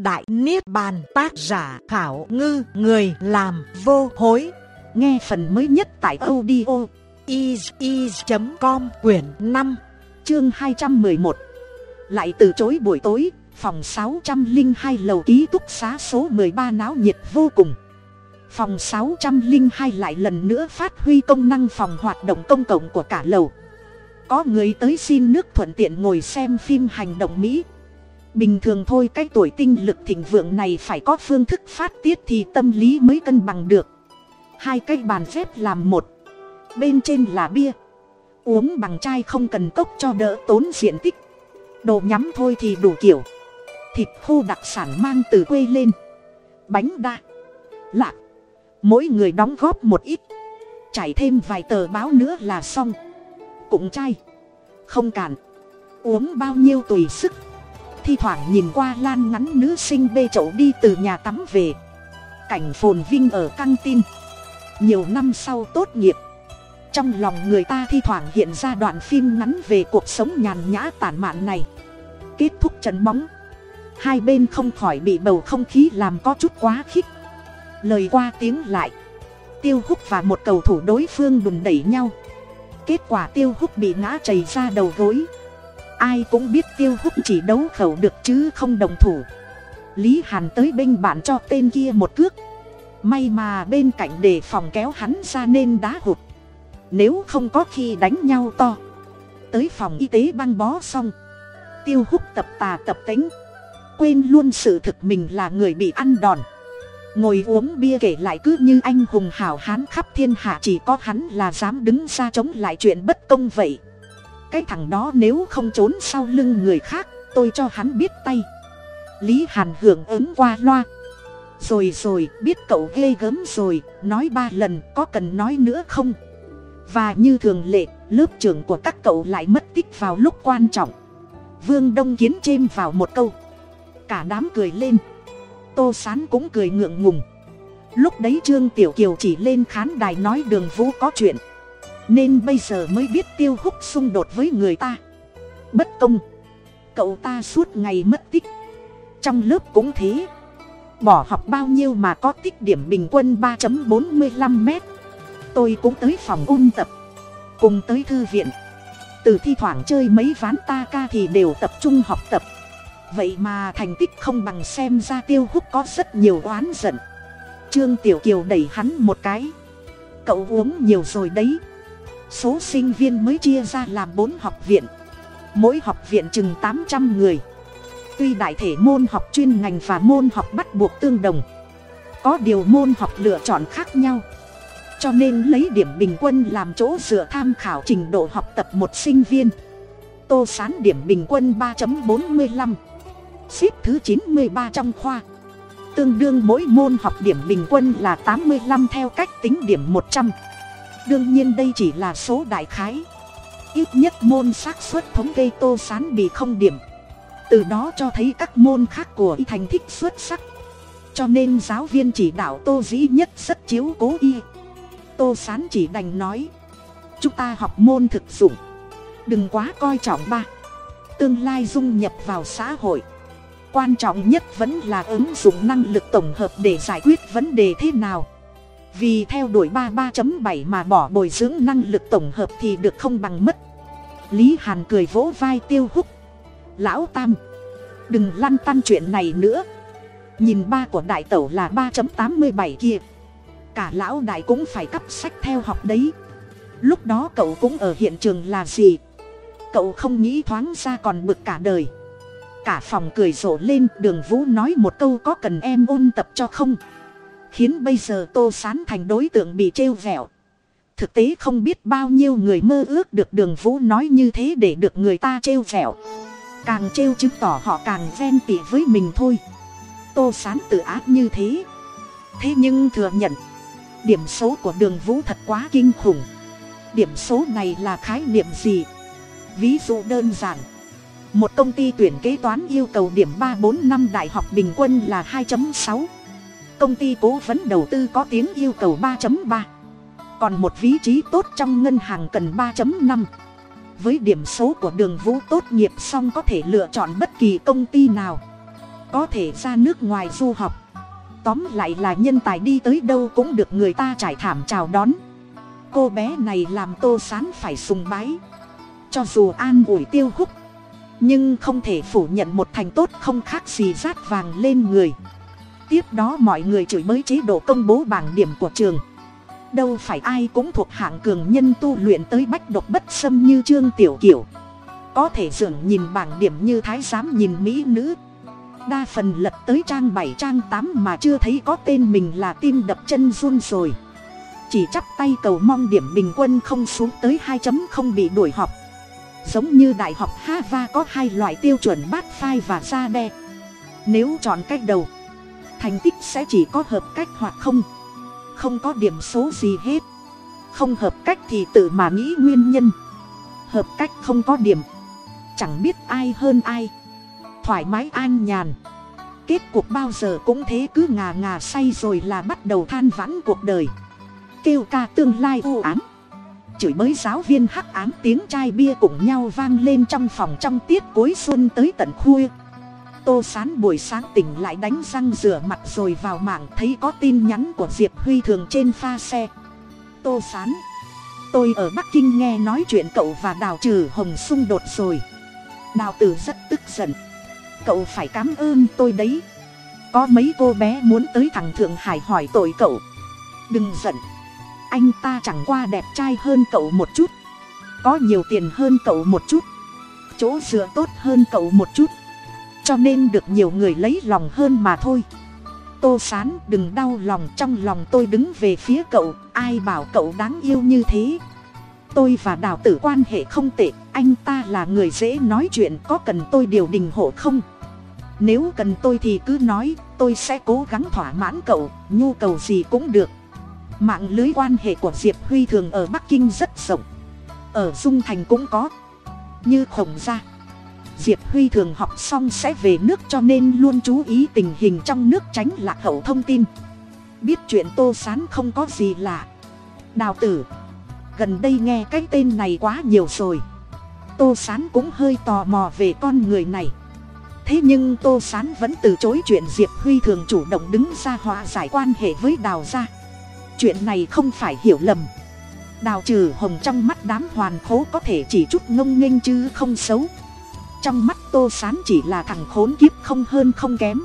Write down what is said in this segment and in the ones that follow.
Đại Niết Bàn, tác giả Khảo Ngư, Người làm vô hối. Nghe phần mới nhất tại audio is.com quyển 5 chương 211 Lại từ chối buổi tối, Phòng 602 lầu ký túc xá số 13 náo nhiệt vô cùng. Phòng 602 lại lần nữa phát huy công năng phòng hoạt động công cộng của cả lầu. Có người tới xin nước thuận tiện ngồi xem phim hành động Mỹ bình thường thôi cái tuổi tinh lực thịnh vượng này phải có phương thức phát tiết thì tâm lý mới cân bằng được. Hai cái bàn phép làm một bên trên là bia. Uống bằng chai không cần cốc cho đỡ tốn diện tích. Đồ nhắm thôi thì đủ kiểu. Thịt khô đặc sản mang từ quê lên. Bánh đa lạc mỗi người đóng góp một ít. Trải thêm vài tờ báo nữa là xong. Cũng chay, không cản uống bao nhiêu tùy sức thi thoảng nhìn qua lan ngắn nữ sinh bê chậu đi từ nhà tắm về. Cảnh phồn vinh ở căng tin. Nhiều năm sau tốt nghiệp. Trong lòng người ta thi thoảng hiện ra đoạn phim ngắn về cuộc sống nhàn nhã tản mạn này. Kết thúc trận bóng. Hai bên không khỏi bị bầu không khí làm có chút quá khích. Lời qua tiếng lại. Tiêu hút và một cầu thủ đối phương đùn đẩy nhau. Kết quả tiêu hút bị ngã chảy ra đầu gối ai cũng biết tiêu húc chỉ đấu khẩu được chứ không đồng thủ. Lý hàn tới bên bạn cho tên kia một cước. May mà bên cạnh đề phòng kéo hắn ra nên đá hụt. Nếu không có khi đánh nhau to. Tới phòng y tế băng bó xong. Tiêu húc tập tà tập tính quên luôn sự thực mình là người bị ăn đòn. Ngồi uống bia kể lại cứ như anh hùng hảo hán khắp thiên hạ chỉ có hắn là dám đứng ra chống lại chuyện bất công vậy cái thằng đó nếu không trốn sau lưng người khác, tôi cho hắn biết tay. Lý hàn hưởng ứng qua loa. Rồi rồi, biết cậu ghê gớm rồi, nói ba lần, có cần nói nữa không? Và như thường lệ, lớp trưởng của các cậu lại mất tích vào lúc quan trọng. Vương đông kiến chêm vào một câu. Cả đám cười lên. Tô sán cũng cười ngượng ngùng. Lúc đấy trương tiểu kiều chỉ lên khán đài nói đường vũ có chuyện nên bây giờ mới biết tiêu húc xung đột với người ta. Bất công. Cậu ta suốt ngày mất tích. Trong lớp cũng thế. Bỏ học bao nhiêu mà có tích điểm bình quân ba bốn mươi lăm mét. Tôi cũng tới phòng ôn tập. Cùng tới thư viện. Từ thi thoảng chơi mấy ván ta ca thì đều tập trung học tập. Vậy mà thành tích không bằng xem ra tiêu hút có rất nhiều oán giận. Trương tiểu kiều đẩy hắn một cái. Cậu uống nhiều rồi đấy số sinh viên mới chia ra làm bốn học viện. Mỗi học viện chừng tám trăm người. Tuy đại thể môn học chuyên ngành và môn học bắt buộc tương đồng, có điều môn học lựa chọn khác nhau. Cho nên lấy điểm bình quân làm chỗ dựa tham khảo trình độ học tập một sinh viên. Tô sán điểm bình quân ba bốn mươi năm xếp thứ chín mươi ba trong khoa. Tương đương mỗi môn học điểm bình quân là tám mươi năm theo cách tính điểm một trăm đương nhiên đây chỉ là số đại khái. Ít nhất môn xác suất thống kê tô sán bị không điểm. Từ đó cho thấy các môn khác của y thành tích xuất sắc. Cho nên giáo viên chỉ đạo tô dĩ nhất rất chiếu cố y. Tô sán chỉ đành nói, chúng ta học môn thực dụng. Đừng quá coi trọng ba. Tương lai dung nhập vào xã hội. Quan trọng nhất vẫn là ứng dụng năng lực tổng hợp để giải quyết vấn đề thế nào vì theo đuổi ba ba bảy mà bỏ bồi dưỡng năng lực tổng hợp thì được không bằng mất. Lý hàn cười vỗ vai tiêu húc. Lão tam, đừng lăn tăn chuyện này nữa. Nhìn ba của đại tẩu là ba tám mươi bảy kia, cả lão đại cũng phải cắp sách theo học đấy. Lúc đó cậu cũng ở hiện trường là gì? Cậu không nghĩ thoáng ra còn bực cả đời. Cả phòng cười rộ lên, đường vũ nói một câu có cần em ôn tập cho không? Khiến bây giờ tô sán thành đối tượng bị trêu vẹo. Thực tế không biết bao nhiêu người mơ ước được đường vũ nói như thế để được người ta trêu vẹo. Càng trêu chứng tỏ họ càng ven tị với mình thôi. Tô sán tự ác như thế. Thế nhưng thừa nhận, điểm số của đường vũ thật quá kinh khủng. Điểm số này là khái niệm gì? Ví dụ đơn giản, một công ty tuyển kế toán yêu cầu điểm ba bốn năm đại học bình quân là hai sáu công ty cố vấn đầu tư có tiếng yêu cầu ba ba. Còn một vị trí tốt trong ngân hàng cần ba năm. Với điểm số của đường vũ tốt nghiệp xong có thể lựa chọn bất kỳ công ty nào. Có thể ra nước ngoài du học. Tóm lại là nhân tài đi tới đâu cũng được người ta trải thảm chào đón. Cô bé này làm tô sán phải sùng bái. Cho dù an ủi tiêu húc nhưng không thể phủ nhận một thành tốt không khác gì rát vàng lên người tiếp đó mọi người chửi bới chế độ công bố bảng điểm của trường. Đâu phải ai cũng thuộc hạng cường nhân tu luyện tới bách độc bất xâm như trương tiểu kiểu có thể dường nhìn bảng điểm như thái giám nhìn mỹ nữ. Đa phần lật tới trang bảy, trang tám mà chưa thấy có tên mình là tim đập chân run rồi. Chỉ chắp tay cầu mong điểm bình quân không xuống tới hai chấm không bị đuổi học. Giống như đại học hava có hai loại tiêu chuẩn bát phai và da đe. Nếu chọn cách đầu thành tích sẽ chỉ có hợp cách hoặc không. Không có điểm số gì hết. Không hợp cách thì tự mà nghĩ nguyên nhân. Hợp cách không có điểm. Chẳng biết ai hơn ai. Thoải mái an nhàn. Kết cuộc bao giờ cũng thế cứ ngà ngà say rồi là bắt đầu than vãn cuộc đời. Kêu ca tương lai u ám. Chửi bới giáo viên hắc ám tiếng chai bia cùng nhau vang lên trong phòng trong tiết cuối xuân tới tận khuya tô sán buổi sáng tỉnh lại đánh răng rửa mặt rồi vào mạng thấy có tin nhắn của diệp huy thường trên pha xe. Tô sán, tôi ở bắc kinh nghe nói chuyện cậu và đào trừ hồng xung đột rồi. Đào tử rất tức giận. Cậu phải cảm ơn tôi đấy. Có mấy cô bé muốn tới thằng thượng hải hỏi tội cậu. Đừng giận. Anh ta chẳng qua đẹp trai hơn cậu một chút. Có nhiều tiền hơn cậu một chút. Chỗ dựa tốt hơn cậu một chút cho nên được nhiều người lấy lòng hơn mà thôi. Tô sán, đừng đau lòng, trong lòng tôi đứng về phía cậu, ai bảo cậu đáng yêu như thế? Tôi và đào tử quan hệ không tệ, anh ta là người dễ nói chuyện, có cần tôi điều đình hộ không? Nếu cần tôi thì cứ nói, tôi sẽ cố gắng thỏa mãn cậu, nhu cầu gì cũng được. Mạng lưới quan hệ của diệp huy thường ở bắc kinh rất rộng. Ở dung thành cũng có. Như khổng gia diệp huy thường học xong sẽ về nước cho nên luôn chú ý tình hình trong nước tránh lạc hậu thông tin. Biết chuyện tô sán không có gì lạ. Đào tử, gần đây nghe cái tên này quá nhiều rồi. Tô sán cũng hơi tò mò về con người này. Thế nhưng tô sán vẫn từ chối chuyện diệp huy thường chủ động đứng ra hòa giải quan hệ với đào gia. Chuyện này không phải hiểu lầm. Đào trừ hồng trong mắt đám hoàn khố có thể chỉ chút ngông nghênh chứ không xấu trong mắt tô sán chỉ là thằng khốn kiếp không hơn không kém.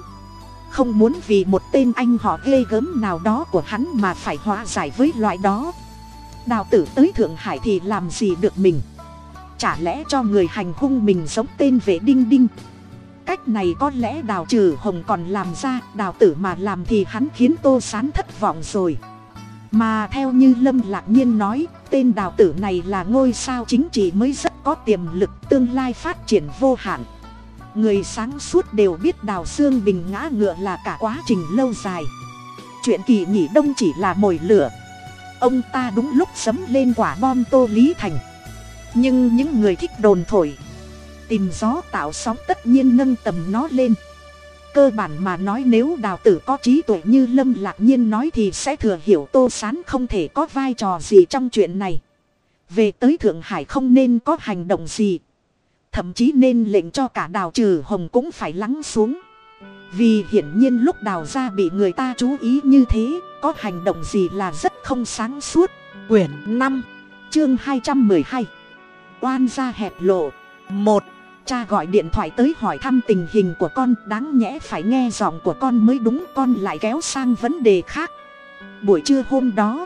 Không muốn vì một tên anh họ ghê gớm nào đó của hắn mà phải hóa giải với loại đó. Đào tử tới thượng hải thì làm gì được mình? Chả lẽ cho người hành hung mình giống tên vệ đinh đinh? Cách này có lẽ đào trừ hồng còn làm ra, đào tử mà làm thì hắn khiến tô sán thất vọng rồi mà theo như lâm lạc nhiên nói, tên đào tử này là ngôi sao chính trị mới rất có tiềm lực, tương lai phát triển vô hạn. Người sáng suốt đều biết đào xương bình ngã ngựa là cả quá trình lâu dài. Chuyện kỳ nghỉ đông chỉ là mồi lửa. Ông ta đúng lúc sấm lên quả bom tô lý thành. Nhưng những người thích đồn thổi, tìm gió tạo sóng tất nhiên nâng tầm nó lên cơ bản mà nói nếu đào tử có trí tuệ như lâm lạc nhiên nói thì sẽ thừa hiểu tô sán không thể có vai trò gì trong chuyện này. Về tới thượng hải không nên có hành động gì. Thậm chí nên lệnh cho cả đào trừ hồng cũng phải lắng xuống. Vì hiển nhiên lúc đào ra bị người ta chú ý như thế, có hành động gì là rất không sáng suốt. Quyển năm, chương hai trăm mười hai. Oan ra hẹp lộ. Một cha gọi điện thoại tới hỏi thăm tình hình của con, đáng nhẽ phải nghe giọng của con mới đúng, con lại kéo sang vấn đề khác. Buổi trưa hôm đó,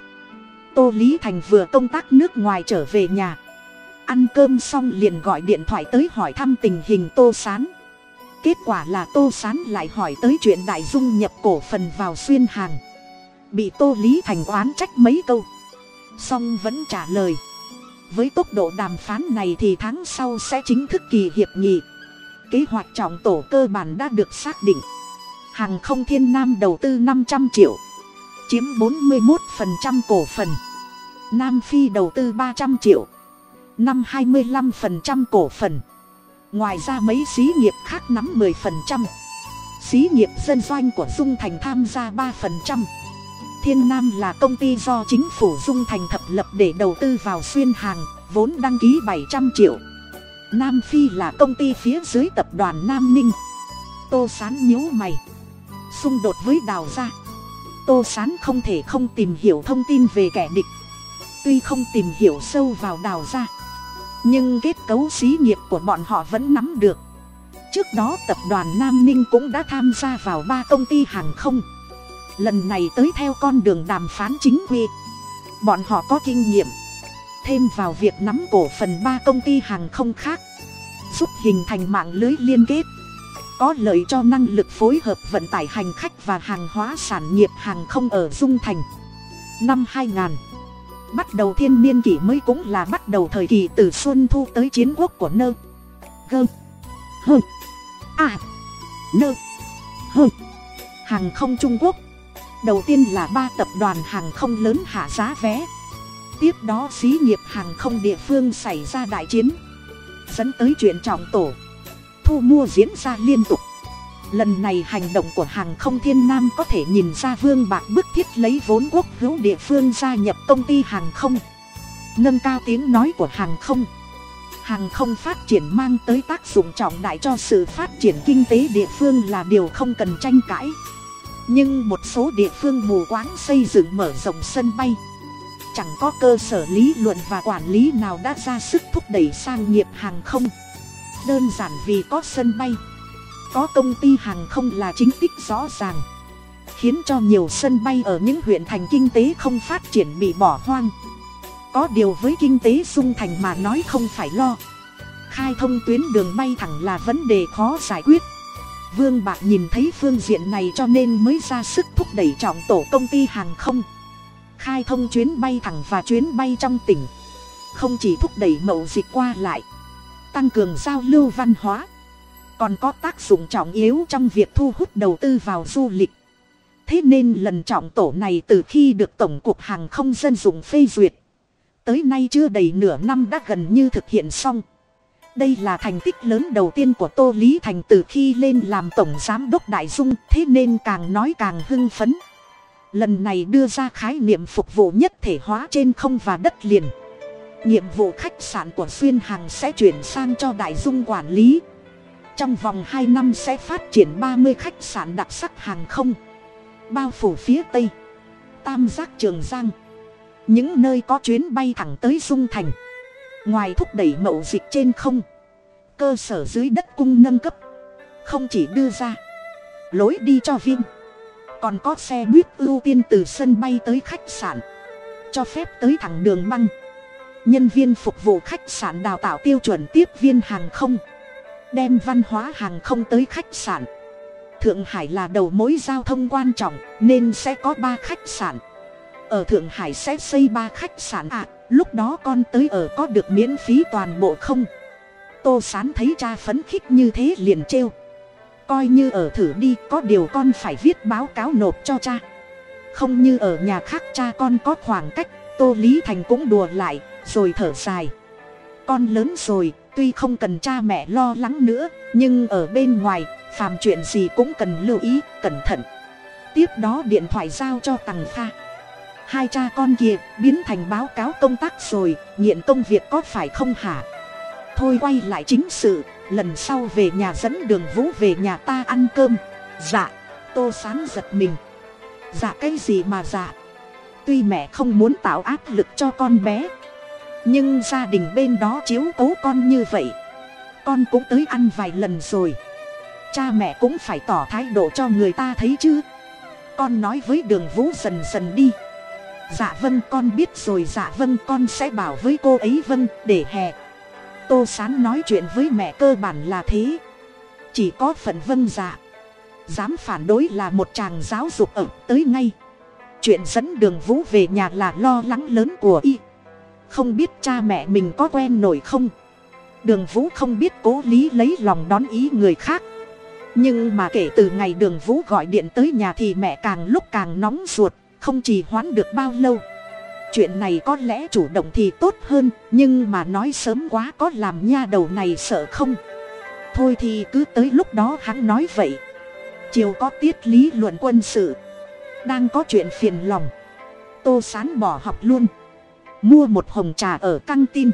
tô lý thành vừa công tác nước ngoài trở về nhà. Ăn cơm xong liền gọi điện thoại tới hỏi thăm tình hình tô s á n kết quả là tô s á n lại hỏi tới chuyện đại dung nhập cổ phần vào xuyên hàng. Bị tô lý thành oán trách mấy câu. Xong vẫn trả lời với tốc độ đàm phán này thì tháng sau sẽ chính thức kỳ hiệp nghị kế hoạch trọng tổ cơ bản đã được xác định hàng không thiên nam đầu tư năm trăm triệu, chiếm bốn mươi một cổ phần nam phi đầu tư ba trăm triệu, năm hai mươi 25% cổ phần ngoài ra mấy xí nghiệp khác nắm 10%. xí nghiệp dân doanh của dung thành tham gia 3% thiên nam là công ty do chính phủ dung thành thập lập để đầu tư vào xuyên hàng, vốn đăng ký 700 triệu. Nam phi là công ty phía dưới tập đoàn nam ninh. Tô sán nhíu mày. Xung đột với đào gia. Tô sán không thể không tìm hiểu thông tin về kẻ địch. Tuy không tìm hiểu sâu vào đào gia, nhưng kết cấu xí nghiệp của bọn họ vẫn nắm được. Trước đó tập đoàn nam ninh cũng đã tham gia vào ba công ty hàng không lần này tới theo con đường đàm phán chính quy. Bọn họ có kinh nghiệm. Thêm vào việc nắm cổ phần ba công ty hàng không khác. Giúp hình thành mạng lưới liên kết. Có lợi cho năng lực phối hợp vận tải hành khách và hàng hóa sản nghiệp hàng không ở dung thành. Năm 2000 bắt đầu thiên niên kỷ mới cũng là bắt đầu thời kỳ từ xuân thu tới chiến quốc của nơ. Gơ. Hơ. À nơ. Hơ. Hàng không trung quốc đầu tiên là ba tập đoàn hàng không lớn hạ giá vé. Tiếp đó xí nghiệp hàng không địa phương xảy ra đại chiến. Dẫn tới chuyện trọng tổ. Thu mua diễn ra liên tục. Lần này hành động của hàng không thiên nam có thể nhìn ra vương bạc bức thiết lấy vốn quốc hữu địa phương gia nhập công ty hàng không. Nâng cao tiếng nói của hàng không. Hàng không phát triển mang tới tác dụng trọng đại cho sự phát triển kinh tế địa phương là điều không cần tranh cãi nhưng một số địa phương mù quáng xây dựng mở rộng sân bay. Chẳng có cơ sở lý luận và quản lý nào đã ra sức thúc đẩy sang nghiệp hàng không. Đơn giản vì có sân bay. Có công ty hàng không là chính tích rõ ràng. Khiến cho nhiều sân bay ở những huyện thành kinh tế không phát triển bị bỏ hoang. Có điều với kinh tế sung thành mà nói không phải lo. Khai thông tuyến đường bay thẳng là vấn đề khó giải quyết vương bạc nhìn thấy phương diện này cho nên mới ra sức thúc đẩy trọng tổ công ty hàng không. Khai thông chuyến bay thẳng và chuyến bay trong tỉnh. Không chỉ thúc đẩy mậu dịch qua lại, tăng cường giao lưu văn hóa, còn có tác dụng trọng yếu trong việc thu hút đầu tư vào du lịch. Thế nên lần trọng tổ này từ khi được tổng cục hàng không dân dụng phê duyệt, tới nay chưa đầy nửa năm đã gần như thực hiện xong đây là thành tích lớn đầu tiên của tô lý thành từ khi lên làm tổng giám đốc đại dung, thế nên càng nói càng hưng phấn. Lần này đưa ra khái niệm phục vụ nhất thể hóa trên không và đất liền. Nhiệm vụ khách sạn của xuyên hàng sẽ chuyển sang cho đại dung quản lý. Trong vòng hai năm sẽ phát triển ba mươi khách sạn đặc sắc hàng không. Bao phủ phía tây, tam giác trường giang. Những nơi có chuyến bay thẳng tới dung thành ngoài thúc đẩy mậu dịch trên không, cơ sở dưới đất cung nâng cấp, không chỉ đưa ra lối đi cho viên còn có xe buýt ưu tiên từ sân bay tới khách sạn, cho phép tới thẳng đường băng. Nhân viên phục vụ khách sạn đào tạo tiêu chuẩn tiếp viên hàng không, đem văn hóa hàng không tới khách sạn. Thượng hải là đầu mối giao thông quan trọng, nên sẽ có ba khách sạn ở thượng hải sẽ xây ba khách sạn ạ. À, lúc đó con tới ở có được miễn phí toàn bộ không? Tô sán thấy cha phấn khích như thế liền trêu. Coi như ở thử đi có điều con phải viết báo cáo nộp cho cha. Không như ở nhà khác cha con có khoảng cách tô lý thành cũng đùa lại rồi thở dài. Con lớn rồi tuy không cần cha mẹ lo lắng nữa nhưng ở bên ngoài phàm chuyện gì cũng cần lưu ý cẩn thận. Tiếp đó điện thoại giao cho tằng kha hai cha con kia biến thành báo cáo công tác rồi nghiện công việc có phải không hả? Thôi quay lại chính sự, lần sau về nhà dẫn đường vũ về nhà ta ăn cơm. Dạ tô sán giật mình. Dạ cái gì mà dạ? Tuy mẹ không muốn tạo áp lực cho con bé, nhưng gia đình bên đó chiếu cố con như vậy. Con cũng tới ăn vài lần rồi. Cha mẹ cũng phải tỏ thái độ cho người ta thấy chứ. Con nói với đường vũ dần dần đi dạ vâng con biết rồi. Dạ vâng con sẽ bảo với cô ấy vâng để hè. Tô sán nói chuyện với mẹ cơ bản là thế. Chỉ có phận vâng dạ. Dám phản đối là một chàng giáo dục ở tới ngay. Chuyện dẫn đường vũ về nhà là lo lắng lớn của y. Không biết cha mẹ mình có quen nổi không? Đường vũ không biết cố lý lấy lòng đón ý người khác. Nhưng mà kể từ ngày đường vũ gọi điện tới nhà thì mẹ càng lúc càng nóng ruột không chỉ hoãn được bao lâu. Chuyện này có lẽ chủ động thì tốt hơn, nhưng mà nói sớm quá có làm nha đầu này sợ không? Thôi thì cứ tới lúc đó hắn nói vậy. Chiều có tiết lý luận quân sự. Đang có chuyện phiền lòng. Tô sán bỏ học luôn. Mua một hồng trà ở căng tin.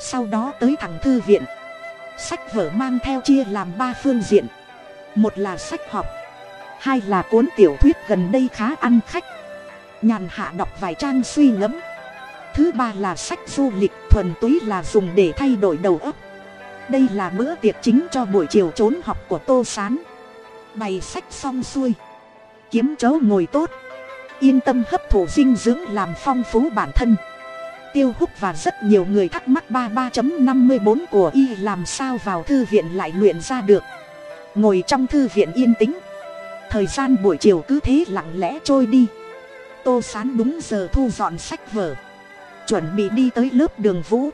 Sau đó tới thẳng thư viện. Sách vở mang theo chia làm ba phương diện. Một là sách học. Hai là cuốn tiểu thuyết gần đây khá ăn khách nhàn hạ đọc vài trang suy ngẫm. Thứ ba là sách du lịch thuần túy là dùng để thay đổi đầu óc. Đây là bữa tiệc chính cho buổi chiều trốn học của tô s á n bày sách xong xuôi. Kiếm chỗ ngồi tốt. Yên tâm hấp thụ dinh dưỡng làm phong phú bản thân. Tiêu húc và rất nhiều người thắc mắc ba ba năm mươi bốn của y làm sao vào thư viện lại luyện ra được. Ngồi trong thư viện yên tĩnh. Thời gian buổi chiều cứ thế lặng lẽ trôi đi tô sán đúng giờ thu dọn sách vở. Chuẩn bị đi tới lớp đường vũ.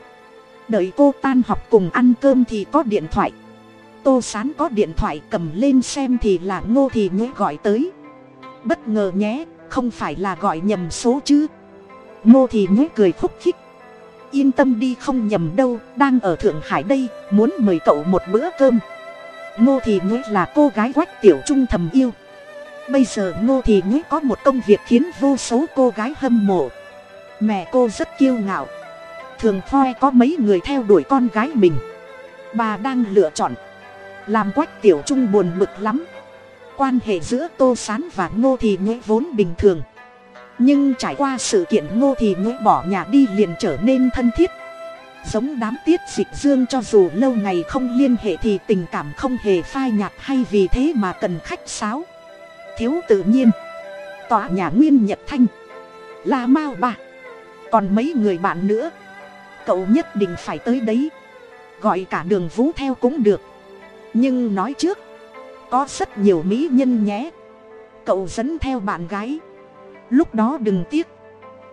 Đợi cô tan học cùng ăn cơm thì có điện thoại. Tô sán có điện thoại cầm lên xem thì là ngô thì nhớ gọi tới. Bất ngờ nhé, không phải là gọi nhầm số chứ. Ngô thì nhớ cười khúc khích. Yên tâm đi không nhầm đâu, đang ở thượng hải đây, muốn mời cậu một bữa cơm. Ngô thì nhớ là cô gái quách tiểu trung thầm yêu bây giờ ngô thì nhớ có một công việc khiến vô số cô gái hâm mộ. Mẹ cô rất kiêu ngạo. Thường khoe có mấy người theo đuổi con gái mình. Bà đang lựa chọn. Làm quách tiểu trung buồn bực lắm. Quan hệ giữa tô s á n và ngô thì nhuế vốn bình thường. Nhưng trải qua sự kiện ngô thì nhuế bỏ nhà đi liền trở nên thân thiết. Giống đám tiết dịch dương cho dù lâu ngày không liên hệ thì tình cảm không hề phai nhạt hay vì thế mà cần khách sáo thiếu tự nhiên. Tòa nhà nguyên nhật thanh. La mao bà còn mấy người bạn nữa. Cậu nhất định phải tới đấy. Gọi cả đường vũ theo cũng được. Nhưng nói trước, có rất nhiều mỹ nhân nhé. Cậu dẫn theo bạn gái. Lúc đó đừng tiếc.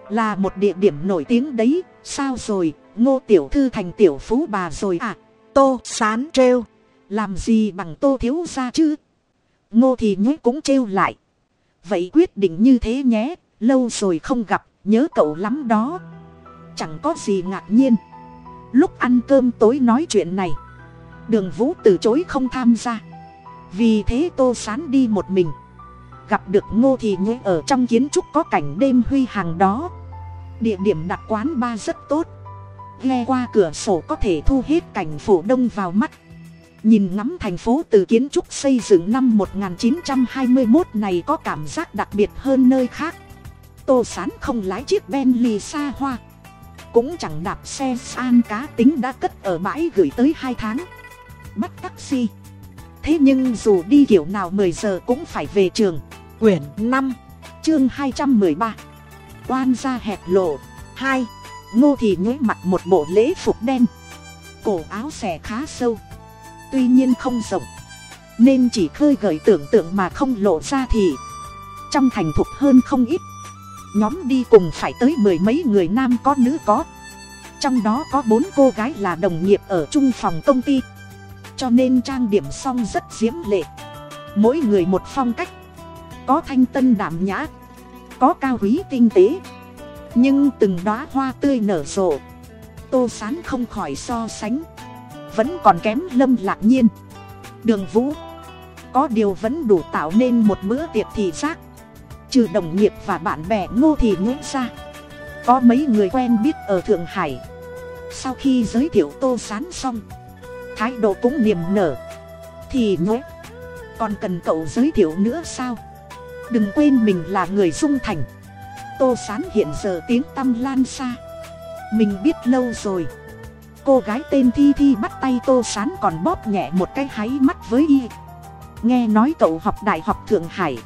Là một địa điểm nổi tiếng đấy. Sao rồi, ngô tiểu thư thành tiểu phú bà rồi à? Tô sán trêu. Làm gì bằng tô thiếu ra chứ? Ngô thì nhú cũng trêu lại. Vậy quyết định như thế nhé, lâu rồi không gặp, nhớ cậu lắm đó. Chẳng có gì ngạc nhiên. Lúc ăn cơm tối nói chuyện này, đường vũ từ chối không tham gia. Vì thế tô sán đi một mình. Gặp được ngô thì nhú ở trong kiến trúc có cảnh đêm huy hàng đó. Địa điểm đặt quán ba rất tốt. Nghe qua cửa sổ có thể thu hết cảnh phủ đông vào mắt nhìn ngắm thành phố từ kiến trúc xây dựng năm 1921 này có cảm giác đặc biệt hơn nơi khác. Tô sán không lái chiếc bentley xa hoa. Cũng chẳng đạp xe san cá tính đã cất ở bãi gửi tới hai tháng. Bắt taxi. Thế nhưng dù đi kiểu nào mười giờ cũng phải về trường. Quyển năm, chương hai trăm mười ba. Oan ra hẹp lộ. Hai, ngô thì nhối mặt một bộ lễ phục đen. Cổ áo xẻ khá sâu tuy nhiên không rộng, nên chỉ khơi gợi tưởng tượng mà không lộ ra thì, trong thành thục hơn không ít. Nhóm đi cùng phải tới mười mấy người nam có nữ có. Trong đó có bốn cô gái là đồng nghiệp ở chung phòng công ty. Cho nên trang điểm xong rất diễm lệ. Mỗi người một phong cách. Có thanh tân đảm nhã, có cao quý tinh tế. Nhưng từng đoá hoa tươi nở rộ. Tô sán không khỏi so sánh vẫn còn kém lâm lạc nhiên. Đường vũ, có điều vẫn đủ tạo nên một bữa tiệc thị giác. Trừ đồng nghiệp và bạn bè ngô thì nguyễn ra, có mấy người quen biết ở thượng hải. Sau khi giới thiệu tô sán xong, thái độ cũng niềm nở. Thì ngũ, còn cần cậu giới thiệu nữa sao? Đừng quên mình là người dung thành. Tô sán hiện giờ tiếng tăm lan xa. Mình biết lâu rồi cô gái tên thi thi bắt tay tô sán còn bóp nhẹ một cái háy mắt với y. Nghe nói cậu học đại học thượng hải.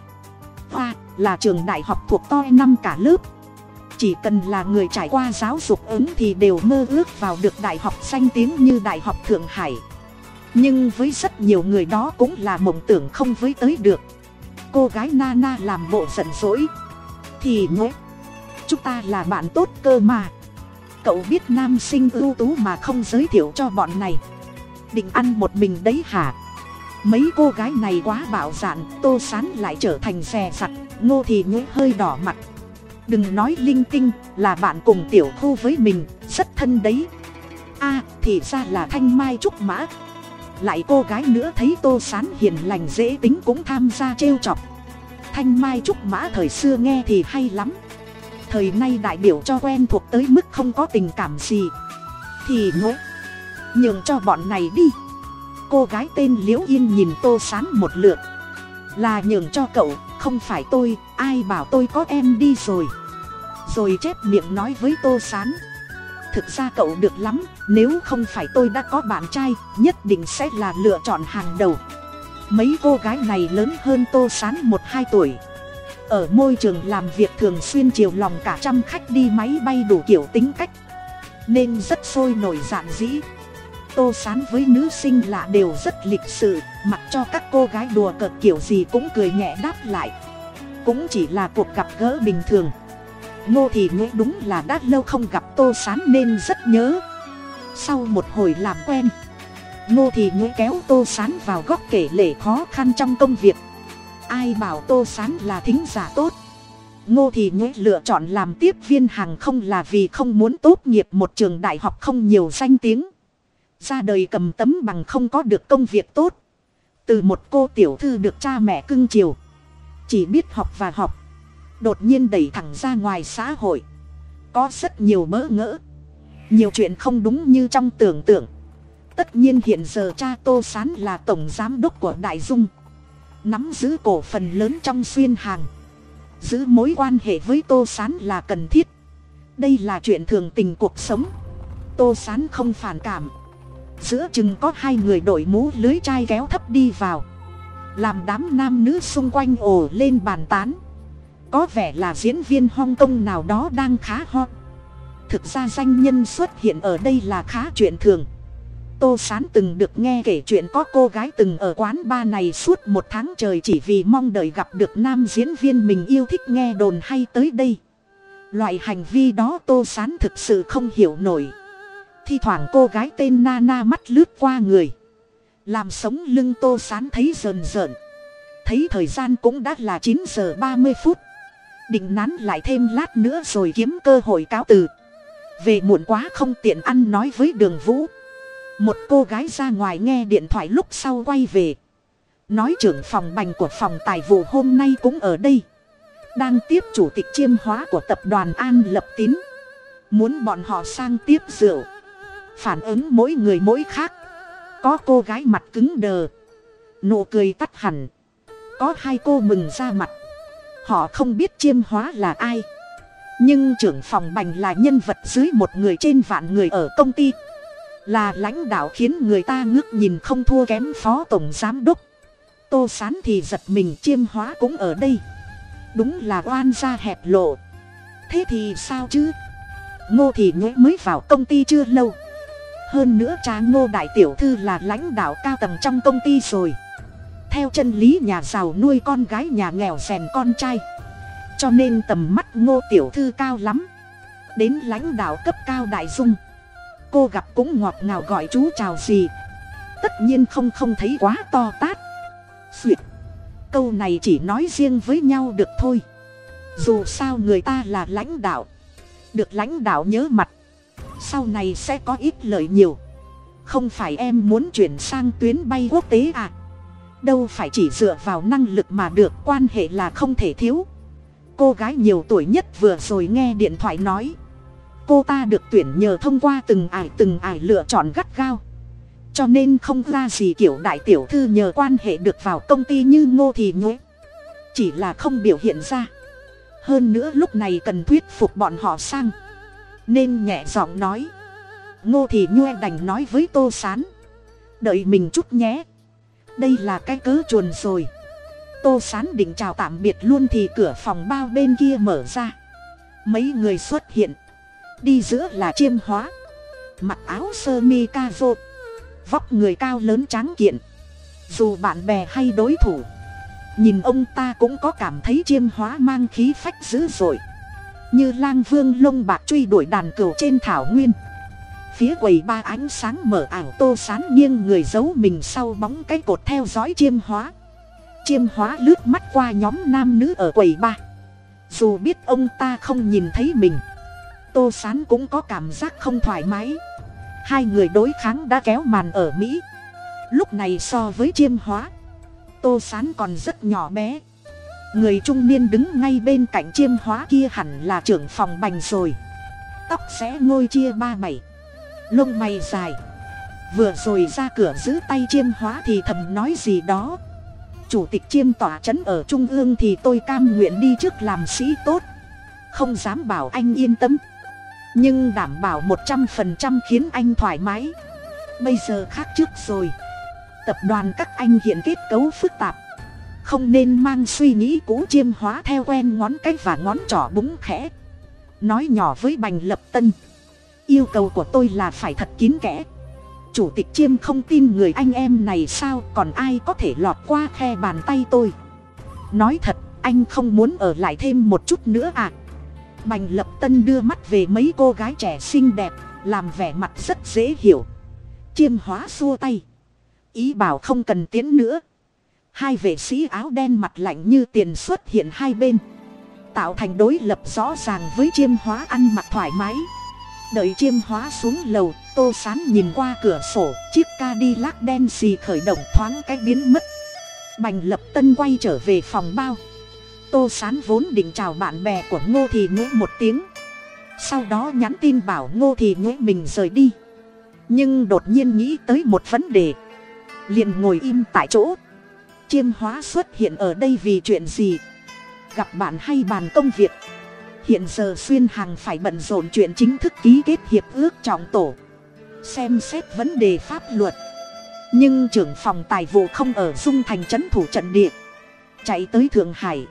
Hoa, là trường đại học thuộc to năm cả lớp. Chỉ cần là người trải qua giáo dục ứng thì đều mơ ước vào được đại học danh tiếng như đại học thượng hải. Nhưng với rất nhiều người đó cũng là mộng tưởng không với tới được. Cô gái nana làm bộ giận dỗi. Thì nhé, chúng ta là bạn tốt cơ mà cậu biết nam sinh ưu tú mà không giới thiệu cho bọn này. Định ăn một mình đấy hả? Mấy cô gái này quá bạo dạn, tô sán lại trở thành rè sặt ngô thì nhớ hơi đỏ mặt. Đừng nói linh tinh, là bạn cùng tiểu thu với mình, rất thân đấy. A, thì ra là thanh mai trúc mã. Lại cô gái nữa thấy tô sán hiền lành dễ tính cũng tham gia trêu chọc. Thanh mai trúc mã thời xưa nghe thì hay lắm thời nay đại biểu cho quen thuộc tới mức không có tình cảm gì. Thì ngỗ nhường cho bọn này đi. Cô gái tên liễu yên nhìn tô sán một lượt. Là nhường cho cậu, không phải tôi, ai bảo tôi có em đi rồi. Rồi chép miệng nói với tô sán thực ra cậu được lắm, nếu không phải tôi đã có bạn trai, nhất định sẽ là lựa chọn hàng đầu. Mấy cô gái này lớn hơn tô sán một hai tuổi ở môi trường làm việc thường xuyên chiều lòng cả trăm khách đi máy bay đủ kiểu tính cách. Nên rất sôi nổi dạn dĩ tô sán với nữ sinh lạ đều rất lịch sự, mặc cho các cô gái đùa cợt kiểu gì cũng cười nhẹ đáp lại. Cũng chỉ là cuộc gặp gỡ bình thường. Ngô thì nghĩ đúng là đã lâu không gặp tô sán nên rất nhớ. Sau một hồi làm quen, ngô thì nghĩ kéo tô sán vào góc kể lể khó khăn trong công việc ai bảo tô sán là thính giả tốt? Ngô thì nghĩ lựa chọn làm tiếp viên hàng không là vì không muốn tốt nghiệp một trường đại học không nhiều danh tiếng. Ra đời cầm tấm bằng không có được công việc tốt. Từ một cô tiểu thư được cha mẹ cưng chiều. Chỉ biết học và học. Đột nhiên đẩy thẳng ra ngoài xã hội. Có rất nhiều bỡ ngỡ. Nhiều chuyện không đúng như trong tưởng tượng. Tất nhiên hiện giờ cha tô sán là tổng giám đốc của đại dung nắm giữ cổ phần lớn trong xuyên hàng. Giữ mối quan hệ với tô sán là cần thiết. Đây là chuyện thường tình cuộc sống. Tô sán không phản cảm. Giữa chừng có hai người đội mũ lưới chai kéo thấp đi vào. Làm đám nam nữ xung quanh ồ lên bàn tán. Có vẻ là diễn viên hong kong nào đó đang khá ho. Thực ra danh nhân xuất hiện ở đây là khá chuyện thường tô sán từng được nghe kể chuyện có cô gái từng ở quán ba này suốt một tháng trời chỉ vì mong đợi gặp được nam diễn viên mình yêu thích nghe đồn hay tới đây. Loại hành vi đó tô sán thực sự không hiểu nổi. Thi thoảng cô gái tên nana mắt lướt qua người. Làm sống lưng tô sán thấy rờn rợn. Thấy thời gian cũng đã là chín giờ ba mươi phút. Định nán lại thêm lát nữa rồi kiếm cơ hội cáo từ. Về muộn quá không tiện ăn nói với đường vũ một cô gái ra ngoài nghe điện thoại lúc sau quay về. Nói trưởng phòng bành của phòng tài vụ hôm nay cũng ở đây. Đang tiếp chủ tịch chiêm hóa của tập đoàn an lập tín. Muốn bọn họ sang tiếp rượu. Phản ứng mỗi người mỗi khác. Có cô gái mặt cứng đờ. Nụ cười tắt hẳn. Có hai cô mừng ra mặt. Họ không biết chiêm hóa là ai. Nhưng trưởng phòng bành là nhân vật dưới một người trên vạn người ở công ty là lãnh đạo khiến người ta ngước nhìn không thua kém phó tổng giám đốc. Tô sán thì giật mình chiêm hóa cũng ở đây. Đúng là oan gia hẹp lộ. Thế thì sao chứ? Ngô thì nhớ mới vào công ty chưa lâu. Hơn nữa cha ngô đại tiểu thư là lãnh đạo cao tầng trong công ty rồi. Theo chân lý nhà giàu nuôi con gái nhà nghèo rèn con trai. Cho nên tầm mắt ngô tiểu thư cao lắm. Đến lãnh đạo cấp cao đại dung cô gặp cũng ngọt ngào gọi chú chào gì. Tất nhiên không không thấy quá to tát. Duyệt câu này chỉ nói riêng với nhau được thôi. Dù sao người ta là lãnh đạo. Được lãnh đạo nhớ mặt. Sau này sẽ có ít lợi nhiều. Không phải em muốn chuyển sang tuyến bay quốc tế à? Đâu phải chỉ dựa vào năng lực mà được, quan hệ là không thể thiếu. Cô gái nhiều tuổi nhất vừa rồi nghe điện thoại nói cô ta được tuyển nhờ thông qua từng ải từng ải lựa chọn gắt gao. Cho nên không ra gì kiểu đại tiểu thư nhờ quan hệ được vào công ty như ngô thì nhuế chỉ là không biểu hiện ra. Hơn nữa lúc này cần thuyết phục bọn họ sang. Nên nhẹ giọng nói. Ngô thì nhuê đành nói với tô s á n đợi mình chút nhé. Đây là cái cớ chuồn rồi. Tô s á n định chào tạm biệt luôn thì cửa phòng bao bên kia mở ra. Mấy người xuất hiện đi giữa là chiêm hóa. Mặc áo sơ mi ca rô. Vóc người cao lớn tráng kiện. Dù bạn bè hay đối thủ. Nhìn ông ta cũng có cảm thấy chiêm hóa mang khí phách dữ dội. Như lang vương lông bạc truy đuổi đàn cừu trên thảo nguyên. Phía quầy ba ánh sáng mở ảo tô sán nghiêng người giấu mình sau bóng cái cột theo dõi chiêm hóa. Chiêm hóa lướt mắt qua nhóm nam nữ ở quầy ba. Dù biết ông ta không nhìn thấy mình tô sán cũng có cảm giác không thoải mái. Hai người đối kháng đã kéo màn ở mỹ. Lúc này so với chiêm hóa, tô sán còn rất nhỏ bé. Người trung niên đứng ngay bên cạnh chiêm hóa kia hẳn là trưởng phòng bành rồi. Tóc sẽ ngôi chia ba bảy lông mày dài. Vừa rồi ra cửa giữ tay chiêm hóa thì thầm nói gì đó. Chủ tịch chiêm tỏa c h ấ n ở trung ương thì tôi cam nguyện đi trước làm sĩ tốt. Không dám bảo anh yên tâm nhưng đảm bảo một trăm phần trăm khiến anh thoải mái. Bây giờ khác trước rồi. Tập đoàn các anh hiện kết cấu phức tạp. Không nên mang suy nghĩ cũ chiêm hóa theo quen ngón cái và ngón trỏ búng khẽ. Nói nhỏ với bành lập tân. Yêu cầu của tôi là phải thật kín kẽ. Chủ tịch chiêm không tin người anh em này sao còn ai có thể lọt qua khe bàn tay tôi. Nói thật, anh không muốn ở lại thêm một chút nữa à? Bành lập tân đưa mắt về mấy cô gái trẻ xinh đẹp, làm vẻ mặt rất dễ hiểu. Chiêm hóa xua tay. Ý bảo không cần tiến nữa. Hai vệ sĩ áo đen mặt lạnh như tiền xuất hiện hai bên. Tạo thành đối lập rõ ràng với chiêm hóa ăn mặc thoải mái. Đợi chiêm hóa xuống lầu, tô sán nhìn qua cửa sổ, chiếc ca đi lác đen xì khởi động thoáng cái biến mất. Bành lập tân quay trở về phòng bao tô sán vốn định chào bạn bè của ngô thì Ngũ một tiếng. Sau đó nhắn tin bảo ngô thì Ngũ mình rời đi. Nhưng đột nhiên nghĩ tới một vấn đề. Liền ngồi im tại chỗ. Chiêm hóa xuất hiện ở đây vì chuyện gì? Gặp bạn hay bàn công việc? Hiện giờ xuyên hằng phải bận rộn chuyện chính thức ký kết hiệp ước trọng tổ. Xem xét vấn đề pháp luật. Nhưng trưởng phòng tài vụ không ở dung thành trấn thủ trận địa. Chạy tới thượng hải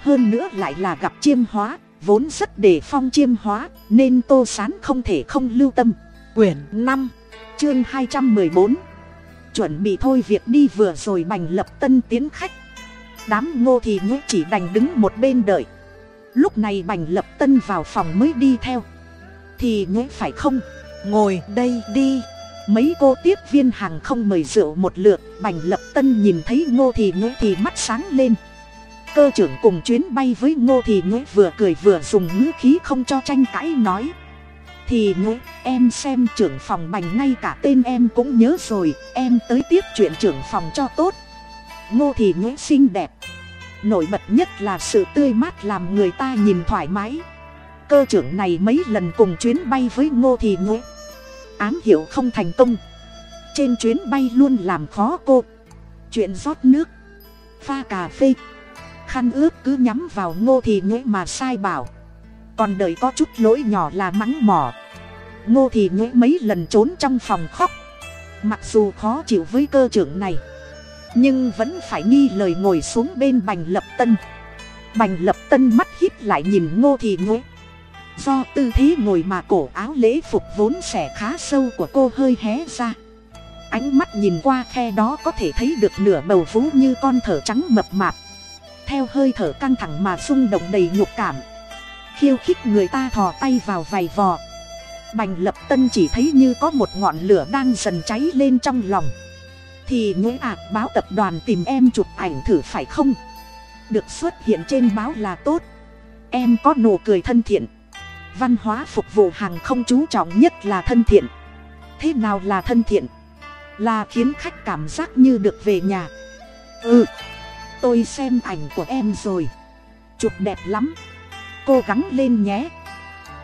hơn nữa lại là gặp chiêm hóa, vốn rất đề phong chiêm hóa, nên tô sán không thể không lưu tâm. Quyển năm, chương hai trăm mười bốn. Chuẩn bị thôi việc đi vừa rồi bành lập tân tiến khách. Đám ngô thì ngũ chỉ đành đứng một bên đợi. Lúc này bành lập tân vào phòng mới đi theo. Thì nhớ phải không? Ngồi đây đi. Mấy cô tiếp viên hàng không mời rượu một lượt, bành lập tân nhìn thấy ngô thì nhớ thì mắt sáng lên cơ trưởng cùng chuyến bay với ngô thì nhớ vừa cười vừa dùng ngữ khí không cho tranh cãi nói. Thì nhớ em xem trưởng phòng bành ngay cả tên em cũng nhớ rồi, em tới tiếp chuyện trưởng phòng cho tốt. Ngô thì nhớ xinh đẹp. Nổi bật nhất là sự tươi mát làm người ta nhìn thoải mái. Cơ trưởng này mấy lần cùng chuyến bay với ngô thì ngộ ám hiểu không thành công. Trên chuyến bay luôn làm khó cô. Chuyện rót nước. Pha cà phê khăn ướp cứ nhắm vào ngô thì ngộ mà sai bảo. Còn đợi có chút lỗi nhỏ là mắng mỏ. Ngô thì ngộ mấy lần trốn trong phòng khóc. Mặc dù khó chịu với cơ trưởng này, nhưng vẫn phải nghi lời ngồi xuống bên bành lập tân. Bành lập tân mắt hít lại nhìn ngô thì ngộ do tư thế ngồi mà cổ áo lễ phục vốn xẻ khá sâu của cô hơi hé ra. Ánh mắt nhìn qua khe đó có thể thấy được nửa bầu vú như con thở trắng mập mạp theo hơi thở căng thẳng mà rung động đầy nhục cảm. Khiêu khích người ta thò tay vào vài vò. Bành lập tân chỉ thấy như có một ngọn lửa đang dần cháy lên trong lòng. Thì nguyễn ạc báo tập đoàn tìm em chụp ảnh thử phải không? Được xuất hiện trên báo là tốt. Em có nụ cười thân thiện. Văn hóa phục vụ hàng không chú trọng nhất là thân thiện. Thế nào là thân thiện? Là khiến khách cảm giác như được về nhà. Ừ tôi xem ảnh của em rồi. Chụp đẹp lắm. Cố gắng lên nhé.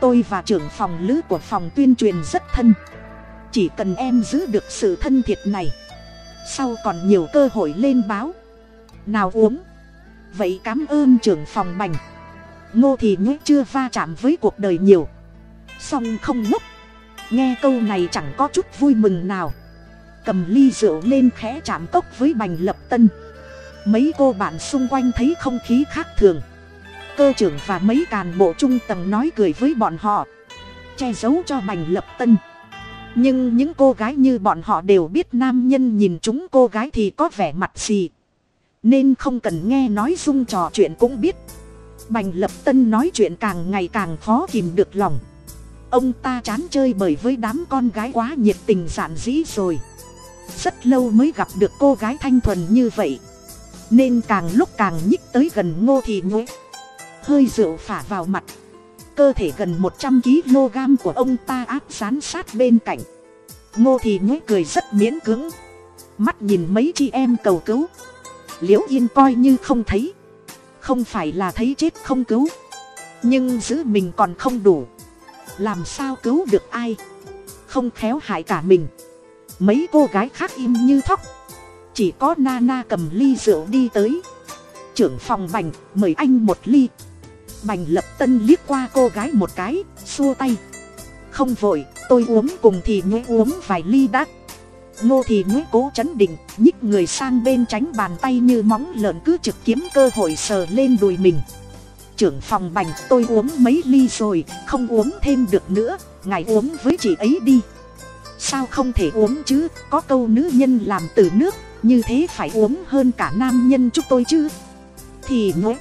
Tôi và trưởng phòng lữ của phòng tuyên truyền rất thân. Chỉ cần em giữ được sự thân thiệt này, sau còn nhiều cơ hội lên báo. Nào uống. Vậy cám ơn trưởng phòng bành. Ngô thì nhớ chưa va chạm với cuộc đời nhiều. Song không ngốc. Nghe câu này chẳng có chút vui mừng nào. Cầm ly rượu lên khẽ chạm cốc với bành lập tân mấy cô bạn xung quanh thấy không khí khác thường. Cơ trưởng và mấy càn bộ trung tầng nói cười với bọn họ, che giấu cho bành lập tân. Nhưng những cô gái như bọn họ đều biết nam nhân nhìn chúng cô gái thì có vẻ mặt gì nên không cần nghe nói dung trò chuyện cũng biết. Bành lập tân nói chuyện càng ngày càng khó kìm được lòng. Ông ta chán chơi bởi với đám con gái quá nhiệt tình giản dĩ rồi. Rất lâu mới gặp được cô gái thanh thuần như vậy nên càng lúc càng nhích tới gần ngô thì nhũ hơi rượu phả vào mặt. Cơ thể gần một trăm kg của ông ta áp dán sát bên cạnh. Ngô thì nhũ cười rất miễn cưỡng. Mắt nhìn mấy chị em cầu cứu. Liễu yên coi như không thấy. Không phải là thấy chết không cứu. Nhưng giữ mình còn không đủ. Làm sao cứu được ai? Không khéo hại cả mình. Mấy cô gái khác im như thóc chỉ có nana cầm ly rượu đi tới. Trưởng phòng bành, mời anh một ly. Bành lập tân liếc qua cô gái một cái, xua tay. Không vội, tôi uống cùng thì nhuế uống vài ly đã. Ngô thì nhuế cố chấn định, nhích người sang bên tránh bàn tay như móng lợn cứ trực kiếm cơ hội sờ lên đùi mình. Trưởng phòng bành, tôi uống mấy ly rồi, không uống thêm được nữa, ngài uống với chị ấy đi. Sao không thể uống chứ, có câu nữ nhân làm từ nước như thế phải uống hơn cả nam nhân chúng tôi chứ? Thì nhé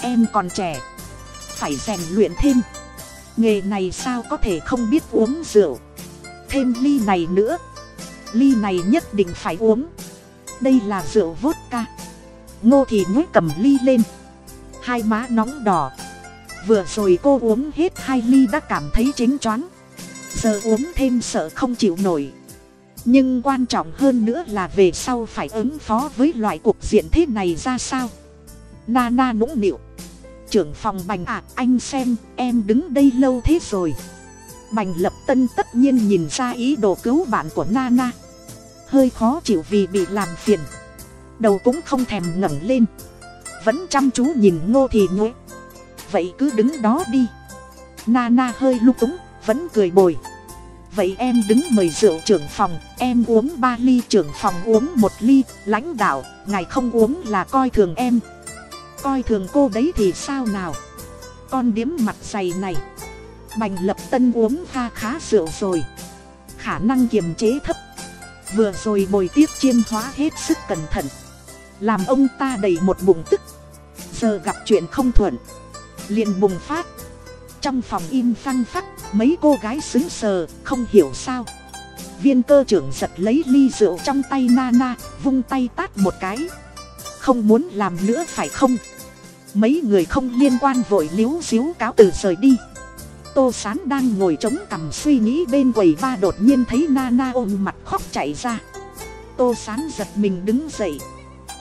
em còn trẻ, phải rèn luyện thêm. Nghề này sao có thể không biết uống rượu? Thêm ly này nữa, ly này nhất định phải uống. Đây là rượu vodka. Ngô thì nhếch cầm ly lên. Hai má nóng đỏ. Vừa rồi cô uống hết hai ly đã cảm thấy chính choáng. Giờ uống thêm sợ không chịu nổi nhưng quan trọng hơn nữa là về sau phải ứng phó với loại cuộc diện thế này ra sao? Nana nũng nịu. Trưởng phòng bành à anh xem, em đứng đây lâu thế rồi. Bành lập tân tất nhiên nhìn ra ý đồ cứu bạn của nana hơi khó chịu vì bị làm phiền. Đầu cũng không thèm ngẩng lên. Vẫn chăm chú nhìn ngô thì nhuế. Vậy cứ đứng đó đi. Nana hơi lung túng, vẫn cười bồi vậy em đứng mời rượu trưởng phòng, em uống ba ly trưởng phòng uống một ly, lãnh đạo, ngài không uống là coi thường em. Coi thường cô đấy thì sao nào? Con điếm mặt dày này. Bành lập tân uống pha khá rượu rồi. Khả năng kiềm chế thấp. Vừa rồi bồi tiếp chiêm hóa hết sức cẩn thận. Làm ông ta đầy một bụng tức. Giờ gặp chuyện không thuận. Liền bùng phát. Trong phòng im phăng phắc mấy cô gái xứng sờ, không hiểu sao. Viên cơ trưởng giật lấy ly rượu trong tay nana, vung tay tát một cái. Không muốn làm nữa phải không? Mấy người không liên quan vội liếu xíu cáo từ rời đi. Tô sán đang ngồi chống cằm suy nghĩ bên quầy ba đột nhiên thấy nana ôm mặt khóc chạy ra. Tô sán giật mình đứng dậy.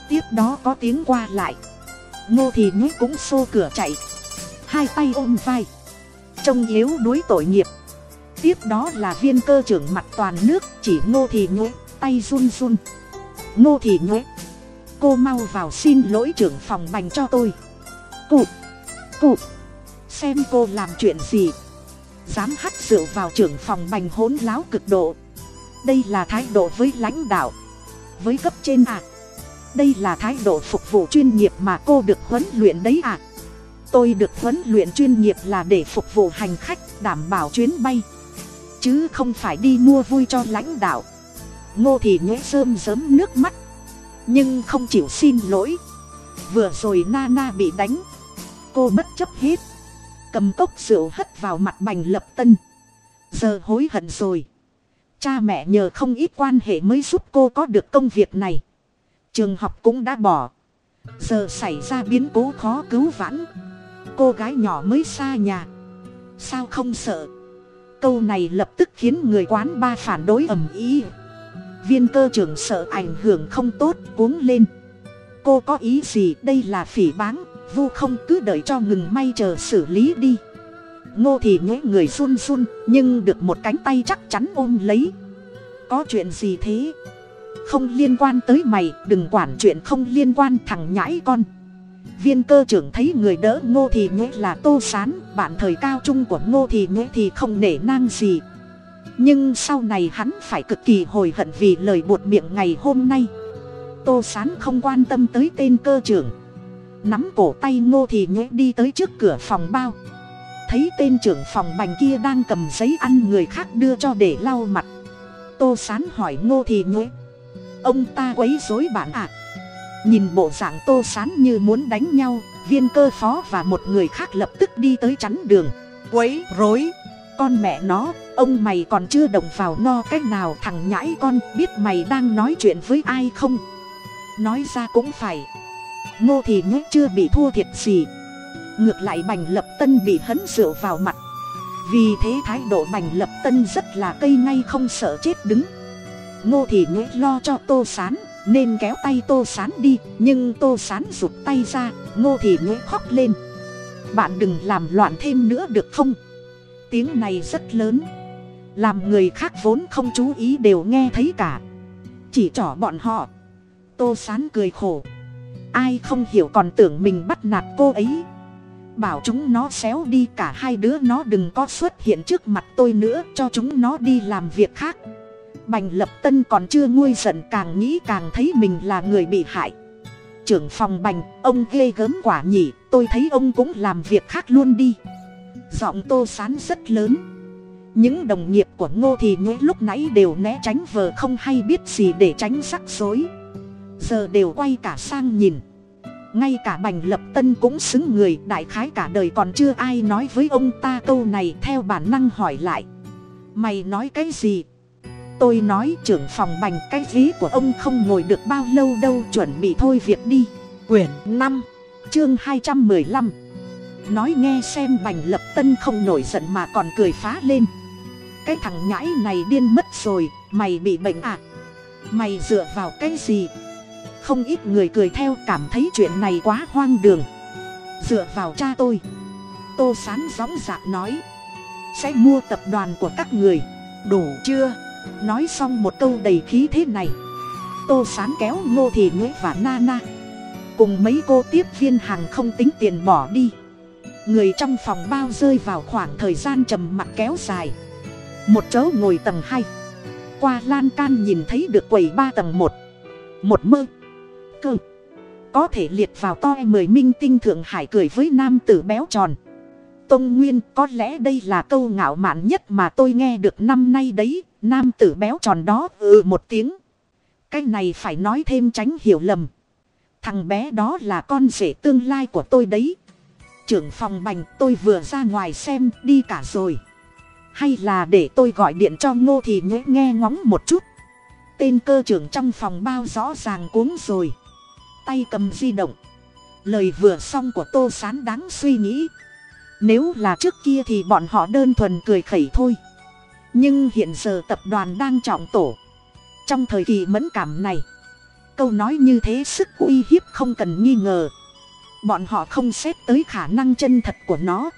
Tiếp đó có tiếng qua lại. Ngô thì nhối cũng xô cửa chạy. Hai tay ôm vai trông yếu đuối tội nghiệp. Tiếp đó là viên cơ trưởng mặt toàn nước, chỉ ngô thì nhối tay run run. Ngô thì nhối cô mau vào xin lỗi trưởng phòng bành cho tôi. Cụ cụ, xem cô làm chuyện gì. Dám hắt rượu vào trưởng phòng bành hỗn láo cực độ. Đây là thái độ với lãnh đạo, với cấp trên ạ. À. đây là thái độ phục vụ chuyên nghiệp mà cô được huấn luyện đấy ạ. à tôi được huấn luyện chuyên nghiệp là để phục vụ hành khách, đảm bảo chuyến bay. Chứ không phải đi mua vui cho lãnh đạo. Ngô thì nhễ rơm rớm nước mắt. Nhưng không chịu xin lỗi. Vừa rồi na na bị đánh. Cô bất chấp hết. Cầm cốc rượu hất vào mặt bành lập tân. Giờ hối hận rồi. Cha mẹ nhờ không ít quan hệ mới giúp cô có được công việc này. Trường học cũng đã bỏ. Giờ xảy ra biến cố khó cứu vãn cô gái nhỏ mới xa nhà. Sao không sợ? Câu này lập tức khiến người quán ba phản đối ầm ý viên cơ trưởng sợ ảnh hưởng không tốt, cuống lên. Cô có ý gì? Đây là phỉ báng. Vu không, cứ đợi cho ngừng may chờ xử lý đi. Ngô thì nhế người run run, nhưng được một cánh tay chắc chắn ôm lấy. Có chuyện gì thế? Không liên quan tới mày, đừng quản chuyện không liên quan thằng nhãi con viên cơ trưởng thấy người đỡ ngô thì nhuế là tô sán, bạn thời cao trung của ngô thì nhuế thì không nể nang gì. Nhưng sau này hắn phải cực kỳ hồi hận vì lời buột miệng ngày hôm nay. Tô sán không quan tâm tới tên cơ trưởng. Nắm cổ tay ngô thì nhuế đi tới trước cửa phòng bao. Thấy tên trưởng phòng bành kia đang cầm giấy ăn người khác đưa cho để lau mặt. Tô sán hỏi ngô thì nhuế, ông ta quấy dối bạn ạ? à nhìn bộ dạng tô sán như muốn đánh nhau, viên cơ phó và một người khác lập tức đi tới chắn đường. Quấy, rối. Con mẹ nó, ông mày còn chưa động vào no cách nào thằng nhãi con, biết mày đang nói chuyện với ai không? Nói ra cũng phải. Ngô thì nhớ chưa bị thua thiệt gì. Ngược lại bành lập tân bị hấn rượu vào mặt. Vì thế thái độ bành lập tân rất là cây ngay không sợ chết đứng. Ngô thì nhớ lo cho tô sán nên kéo tay tô sán đi, nhưng tô sán rụt tay ra, ngô thì nhé khóc lên. Bạn đừng làm loạn thêm nữa được không? Tiếng này rất lớn. Làm người khác vốn không chú ý đều nghe thấy cả. Chỉ trỏ bọn họ. Tô sán cười khổ. Ai không hiểu còn tưởng mình bắt nạt cô ấy. Bảo chúng nó xéo đi cả hai đứa nó đừng có xuất hiện trước mặt tôi nữa, cho chúng nó đi làm việc khác bành lập tân còn chưa nguôi giận càng nghĩ càng thấy mình là người bị hại. Trưởng phòng bành, ông ghê gớm quả nhỉ, tôi thấy ông cũng làm việc khác luôn đi. Giọng tô sán rất lớn. Những đồng nghiệp của ngô thì nhuế lúc nãy đều né tránh vờ không hay biết gì để tránh rắc rối. Giờ đều quay cả sang nhìn. Ngay cả bành lập tân cũng xứng người, đại khái cả đời còn chưa ai nói với ông ta câu này theo bản năng hỏi lại. Mày nói cái gì tôi nói trưởng phòng bành, cái ví của ông không ngồi được bao lâu đâu, chuẩn bị thôi việc đi. Quyển năm, chương hai trăm mười lăm. Nói nghe xem bành lập tân không nổi giận mà còn cười phá lên. Cái thằng nhãi này điên mất rồi, mày bị bệnh à? Mày dựa vào cái gì? Không ít người cười theo, cảm thấy chuyện này quá hoang đường. Dựa vào cha tôi. Tô sán gióng dạc nói, sẽ mua tập đoàn của các người. Đủ chưa? Nói xong một câu đầy khí thế này. Tô sán kéo ngô thị nguyễn và na na. Cùng mấy cô tiếp viên hàng không tính tiền bỏ đi. Người trong phòng bao rơi vào khoảng thời gian trầm mặc kéo dài. Một chỗ ngồi tầng hai. Qua lan can nhìn thấy được quầy ba tầng một. Một mơ. Cơ. Có thể liệt vào to mười minh tinh thượng hải cười với nam tử béo tròn tông nguyên, có lẽ đây là câu ngạo mạn nhất mà tôi nghe được năm nay đấy, nam tử béo tròn đó ừ một tiếng. Cái này phải nói thêm tránh hiểu lầm. Thằng bé đó là con rể tương lai của tôi đấy. Trưởng phòng bành, tôi vừa ra ngoài xem, đi cả rồi. Hay là để tôi gọi điện cho ngô thì nhớ nghe ngóng một chút. Tên cơ trưởng trong phòng bao rõ ràng cuống rồi. Tay cầm di động. Lời vừa xong của tô sán đáng suy nghĩ nếu là trước kia thì bọn họ đơn thuần cười khẩy thôi. Nhưng hiện giờ tập đoàn đang trọng tổ. Trong thời kỳ mẫn cảm này, câu nói như thế sức uy hiếp không cần nghi ngờ. Bọn họ không xét tới khả năng chân thật của nó.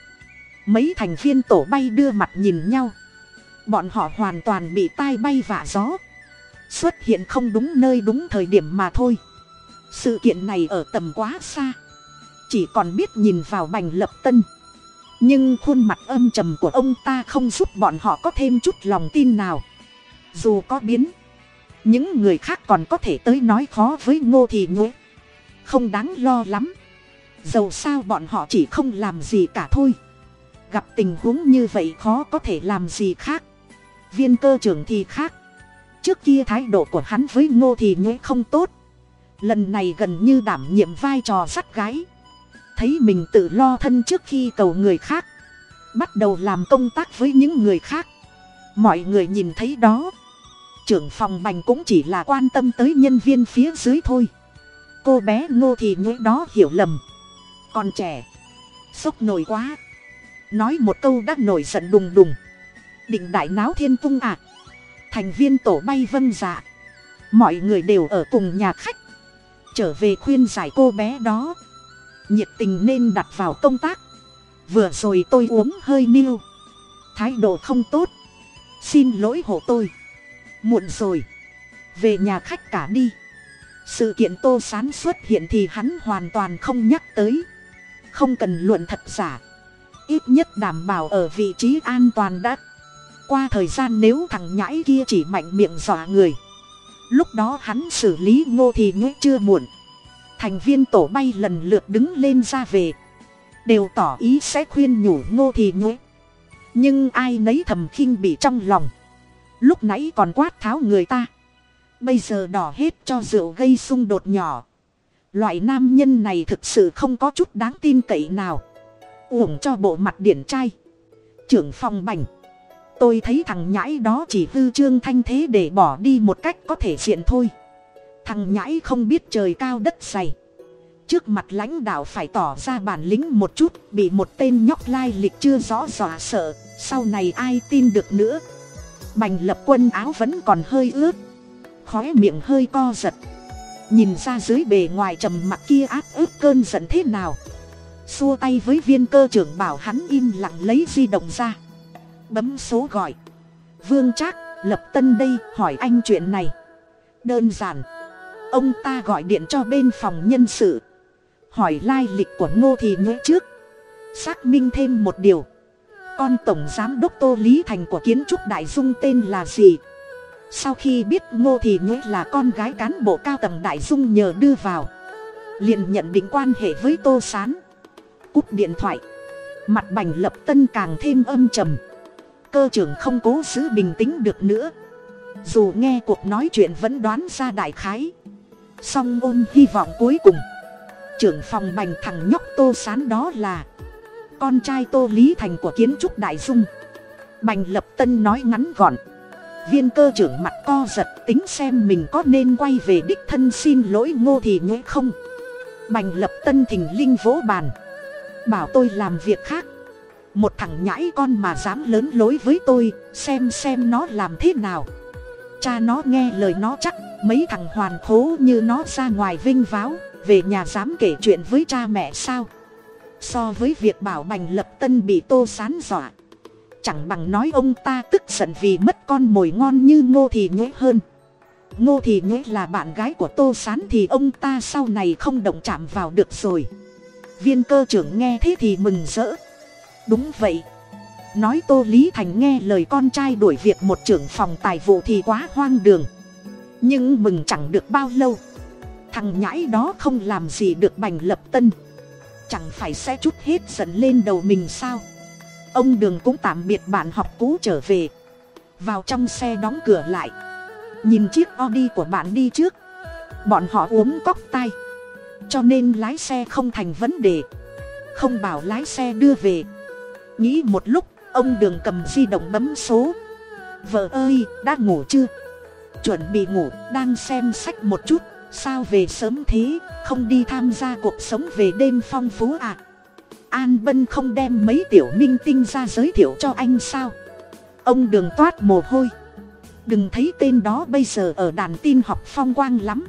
Mấy thành viên tổ bay đưa mặt nhìn nhau. Bọn họ hoàn toàn bị tai bay vạ gió. Xuất hiện không đúng nơi đúng thời điểm mà thôi. Sự kiện này ở tầm quá xa. Chỉ còn biết nhìn vào bành lập tân nhưng khuôn mặt âm trầm của ông ta không giúp bọn họ có thêm chút lòng tin nào. Dù có biến, những người khác còn có thể tới nói khó với ngô thì nhuế không đáng lo lắm. Dầu sao bọn họ chỉ không làm gì cả thôi. Gặp tình huống như vậy khó có thể làm gì khác. Viên cơ trưởng thì khác. Trước kia thái độ của hắn với ngô thì nhuế không tốt. Lần này gần như đảm nhiệm vai trò sắt gái thấy mình tự lo thân trước khi cầu người khác. Bắt đầu làm công tác với những người khác. Mọi người nhìn thấy đó. Trưởng phòng bành cũng chỉ là quan tâm tới nhân viên phía dưới thôi. Cô bé ngô thì nhỗi đó hiểu lầm. Còn trẻ. Sốc nổi quá. Nói một câu đã nổi giận đùng đùng. Định đại náo thiên cung ạ. Thành viên tổ bay vân dạ. Mọi người đều ở cùng nhà khách. Trở về khuyên giải cô bé đó nhiệt tình nên đặt vào công tác. Vừa rồi tôi uống hơi niêu. Thái độ không tốt. Xin lỗi hộ tôi. Muộn rồi. Về nhà khách cả đi. Sự kiện tô sán xuất hiện thì hắn hoàn toàn không nhắc tới. Không cần luận thật giả. Ít nhất đảm bảo ở vị trí an toàn đã. Qua thời gian nếu thằng nhãi kia chỉ mạnh miệng dọa người. Lúc đó hắn xử lý ngô thì nhũ chưa muộn thành viên tổ bay lần lượt đứng lên ra về. Đều tỏ ý sẽ khuyên nhủ ngô thì nhuế. Nhưng ai nấy thầm khinh bị trong lòng. Lúc nãy còn quát tháo người ta. Bây giờ đỏ hết cho rượu gây xung đột nhỏ. Loại nam nhân này thực sự không có chút đáng tin cậy nào. Uổng cho bộ mặt điển trai. Trưởng phòng bành. Tôi thấy thằng nhãi đó chỉ hư trương thanh thế để bỏ đi một cách có thể diện thôi thằng nhãi không biết trời cao đất dày. Trước mặt lãnh đạo phải tỏ ra bản lĩnh một chút, bị một tên nhóc lai lịch chưa rõ dọa sợ, sau này ai tin được nữa? Bành lập quân áo vẫn còn hơi ướt khói miệng hơi co giật. Nhìn ra dưới bề ngoài trầm mặc kia áp ướt cơn giận thế nào? Xua tay với viên cơ trưởng bảo hắn im lặng lấy di động ra. Bấm số gọi. Vương trác, lập tân đây, hỏi anh chuyện này. Đơn giản ông ta gọi điện cho bên phòng nhân sự. Hỏi lai lịch của ngô thì nhớ trước. Xác minh thêm một điều. Con tổng giám đốc tô lý thành của kiến trúc đại dung tên là gì? Sau khi biết ngô thì nhớ là con gái cán bộ cao tầng đại dung nhờ đưa vào, liền nhận định quan hệ với tô s á n cúp điện thoại. Mặt bành lập tân càng thêm âm trầm. Cơ trưởng không cố giữ bình tĩnh được nữa. Dù nghe cuộc nói chuyện vẫn đoán ra đại khái song ôm hy vọng cuối cùng. Trưởng phòng bành thằng nhóc tô sán đó là con trai tô lý thành của kiến trúc đại dung. Bành lập tân nói ngắn gọn. Viên cơ trưởng mặt co giật tính xem mình có nên quay về đích thân xin lỗi ngô thì nhuế không. Bành lập tân thình linh vỗ bàn. Bảo tôi làm việc khác. Một thằng nhãi con mà dám lớn lối với tôi, xem xem nó làm thế nào. Cha nó nghe lời nó chắc mấy thằng hoàn khố như nó ra ngoài vinh váo, về nhà dám kể chuyện với cha mẹ sao? So với việc bảo bành lập tân bị tô sán dọa. Chẳng bằng nói ông ta tức giận vì mất con mồi ngon như ngô thì nhễ hơn. Ngô thì nhễ là bạn gái của tô sán thì ông ta sau này không động chạm vào được rồi. Viên cơ trưởng nghe thế thì mừng rỡ. Đúng vậy. Nói tô lý thành nghe lời con trai đuổi việc một trưởng phòng tài vụ thì quá hoang đường nhưng mừng chẳng được bao lâu. Thằng nhãi đó không làm gì được bành lập tân. Chẳng phải sẽ chút hết giận lên đầu mình sao? Ông đường cũng tạm biệt bạn học cũ trở về. Vào trong xe đóng cửa lại. Nhìn chiếc audi của bạn đi trước. Bọn họ uống cóc tay cho nên lái xe không thành vấn đề. Không bảo lái xe đưa về. Nghĩ một lúc, ông đường cầm di động bấm số. Vợ ơi, đã ngủ chưa? Chuẩn bị ngủ, đang xem sách một chút. Sao về sớm thế? Không đi tham gia cuộc sống về đêm phong phú à? An bân không đem mấy tiểu minh tinh ra giới thiệu cho anh sao? Ông đường toát mồ hôi. Đừng thấy tên đó bây giờ ở đàn tin học phong quang lắm.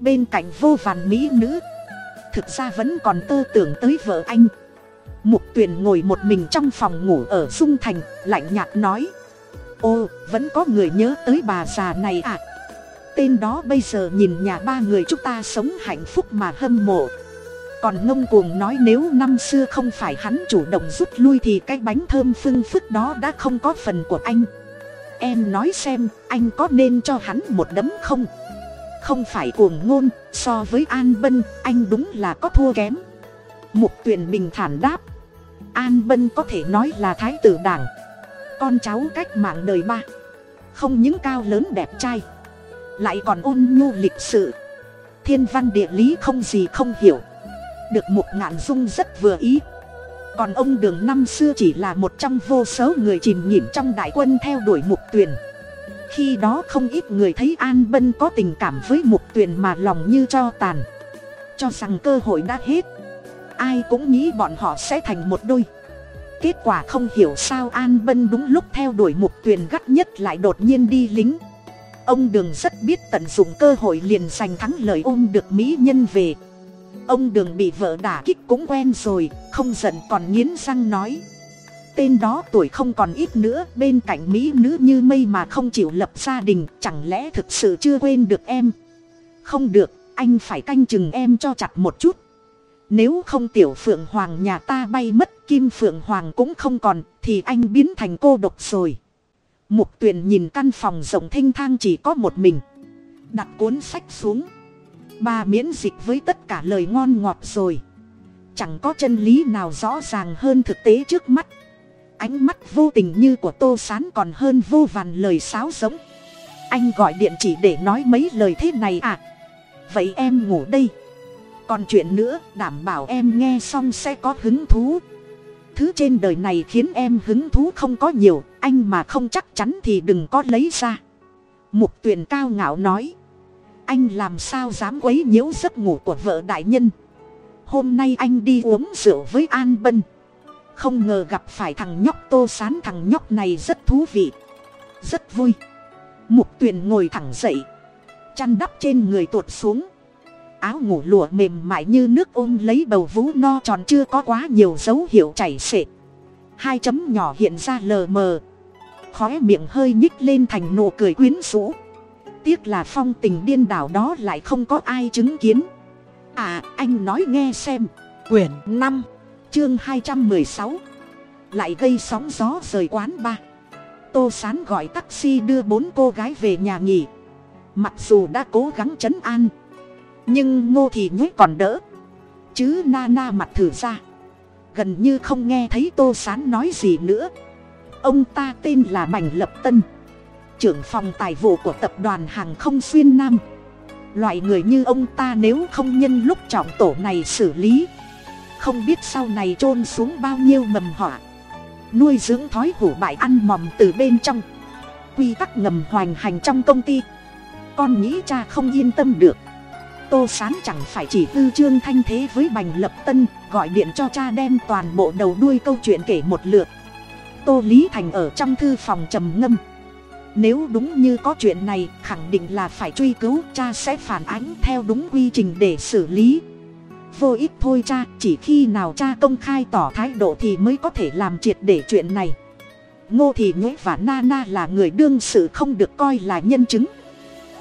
Bên cạnh vô vàn mỹ nữ. Thực ra vẫn còn tơ tưởng tới vợ anh. Mục tuyền ngồi một mình trong phòng ngủ ở dung thành, lạnh nhạt nói ô, vẫn có người nhớ tới bà già này à? Tên đó bây giờ nhìn nhà ba người chúng ta sống hạnh phúc mà hâm mộ. Còn ngông cuồng nói nếu năm xưa không phải hắn chủ động rút lui thì cái bánh thơm phưng phức đó đã không có phần của anh. Em nói xem, anh có nên cho hắn một đấm không? Không phải cuồng ngôn, so với an bân, anh đúng là có thua kém. Mục tuyền bình thản đáp. An bân có thể nói là thái tử đảng con cháu cách mạng đời ba. Không những cao lớn đẹp trai, lại còn ôn nhu lịch sự. Thiên văn địa lý không gì không hiểu, được một ngạn dung rất vừa ý. Còn ông đường năm xưa chỉ là một trong vô số người chìm nghỉm trong đại quân theo đuổi mục tuyền. Khi đó không ít người thấy an bân có tình cảm với mục tuyền mà lòng như cho tàn. Cho rằng cơ hội đã hết, ai cũng nghĩ bọn họ sẽ thành một đôi kết quả không hiểu sao an bân đúng lúc theo đuổi mục tuyền gắt nhất lại đột nhiên đi lính. Ông đường rất biết tận dụng cơ hội liền giành thắng lợi ôm được mỹ nhân về. Ông đường bị vợ đả kích cũng quen rồi, không giận còn nghiến răng nói. Tên đó tuổi không còn ít nữa, bên cạnh mỹ nữ như mây mà không chịu lập gia đình, chẳng lẽ thực sự chưa quên được em? Không được, anh phải canh chừng em cho chặt một chút nếu không tiểu phượng hoàng nhà ta bay mất, kim phượng hoàng cũng không còn, thì anh biến thành cô độc rồi. Mục tuyền nhìn căn phòng rộng thênh thang chỉ có một mình. Đặt cuốn sách xuống. Bà miễn dịch với tất cả lời ngon ngọt rồi. Chẳng có chân lý nào rõ ràng hơn thực tế trước mắt. Ánh mắt vô tình như của tô s á n còn hơn vô vàn lời sáo giống anh gọi điện chỉ để nói mấy lời thế này à? Vậy em ngủ đây còn chuyện nữa, đảm bảo em nghe xong sẽ có hứng thú. Thứ trên đời này khiến em hứng thú không có nhiều, anh mà không chắc chắn thì đừng có lấy ra. Mục tuyền cao ngạo nói, anh làm sao dám quấy nhiễu giấc ngủ của vợ đại nhân? Hôm nay anh đi uống rượu với an bân. Không ngờ gặp phải thằng nhóc tô sán, thằng nhóc này rất thú vị, rất vui. Mục tuyền ngồi thẳng dậy, chăn đắp trên người tuột xuống áo ngủ lụa mềm mại như nước ôm lấy bầu vú no tròn chưa có quá nhiều dấu hiệu chảy xệ. Hai chấm nhỏ hiện ra lờ mờ. Khóe miệng hơi nhích lên thành nụ cười quyến rũ. Tiếc là phong tình điên đảo đó lại không có ai chứng kiến. À anh nói nghe xem. Quyển năm, chương hai trăm mười sáu. Lại gây sóng gió rời quán ba. Tô sán gọi taxi đưa bốn cô gái về nhà nghỉ. Mặc dù đã cố gắng chấn an nhưng ngô thì nhếch còn đỡ. Chứ na na mặt thử ra. Gần như không nghe thấy tô sán nói gì nữa. Ông ta tên là bành lập tân. Trưởng phòng tài vụ của tập đoàn hàng không xuyên nam. Loại người như ông ta nếu không nhân lúc trọng tổ này xử lý. Không biết sau này t r ô n xuống bao nhiêu mầm họa. Nuôi dưỡng thói hủ bại ăn mòm từ bên trong. Quy tắc ngầm hoành hành trong công ty. Con nghĩ cha không yên tâm được tô sán chẳng phải chỉ tư trương thanh thế với bành lập tân, gọi điện cho cha đem toàn bộ đầu đuôi câu chuyện kể một lượt. Tô lý thành ở trong thư phòng trầm ngâm. Nếu đúng như có chuyện này, khẳng định là phải truy cứu, cha sẽ phản ánh theo đúng quy trình để xử lý. Vô ích thôi cha, chỉ khi nào cha công khai tỏ thái độ thì mới có thể làm triệt để chuyện này. Ngô thị nhuế và na na là người đương sự không được coi là nhân chứng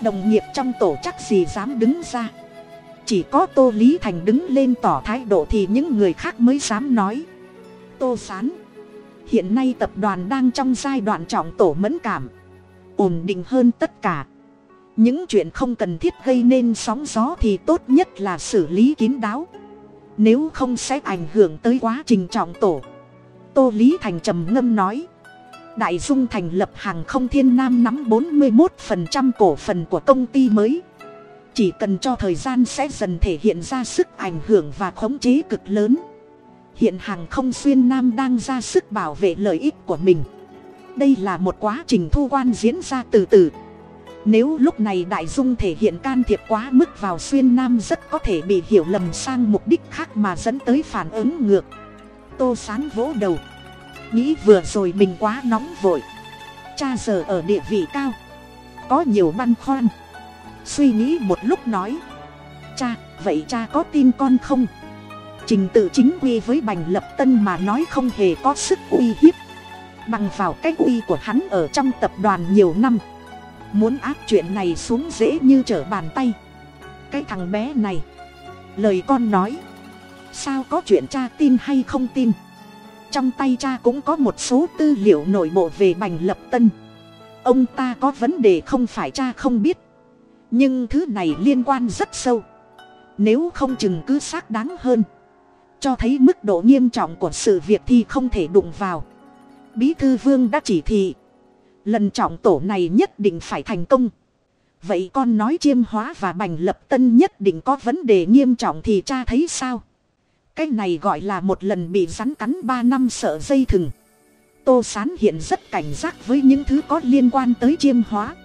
đồng nghiệp trong tổ chắc gì dám đứng ra. Chỉ có tô lý thành đứng lên tỏ thái độ thì những người khác mới dám nói. Tô s á n hiện nay tập đoàn đang trong giai đoạn trọng tổ mẫn cảm. Ổn định hơn tất cả. Những chuyện không cần thiết gây nên sóng gió thì tốt nhất là xử lý kín đáo. Nếu không sẽ ảnh hưởng tới quá trình trọng tổ. Tô lý thành trầm ngâm nói đại dung thành lập hàng không thiên nam nắm bốn mươi một phần trăm cổ phần của công ty mới. Chỉ cần cho thời gian sẽ dần thể hiện ra sức ảnh hưởng và khống chế cực lớn. Hiện hàng không xuyên nam đang ra sức bảo vệ lợi ích của mình. Đây là một quá trình thu quan diễn ra từ từ. Nếu lúc này đại dung thể hiện can thiệp quá mức vào xuyên nam rất có thể bị hiểu lầm sang mục đích khác mà dẫn tới phản ứng ngược. Tô sán vỗ đầu nghĩ vừa rồi mình quá nóng vội. Cha giờ ở địa vị cao. Có nhiều băn khoăn. Suy nghĩ một lúc nói. Cha, vậy cha có tin con không? Trình tự chính quy với bành lập tân mà nói không hề có sức uy hiếp. Bằng vào cái uy của hắn ở trong tập đoàn nhiều năm. Muốn áp chuyện này xuống dễ như trở bàn tay. Cái thằng bé này. Lời con nói. Sao có chuyện cha tin hay không tin? Trong tay cha cũng có một số tư liệu nội bộ về bành lập tân. Ông ta có vấn đề không phải cha không biết. Nhưng thứ này liên quan rất sâu. Nếu không chừng cứ xác đáng hơn. Cho thấy mức độ nghiêm trọng của sự việc thì không thể đụng vào. Bí thư vương đã chỉ thị. Lần trọng tổ này nhất định phải thành công. Vậy con nói chiêm hóa và bành lập tân nhất định có vấn đề nghiêm trọng thì cha thấy sao? Cái này gọi là một lần bị rắn cắn ba năm sợ dây thừng. Tô sán hiện rất cảnh giác với những thứ có liên quan tới chiêm hóa.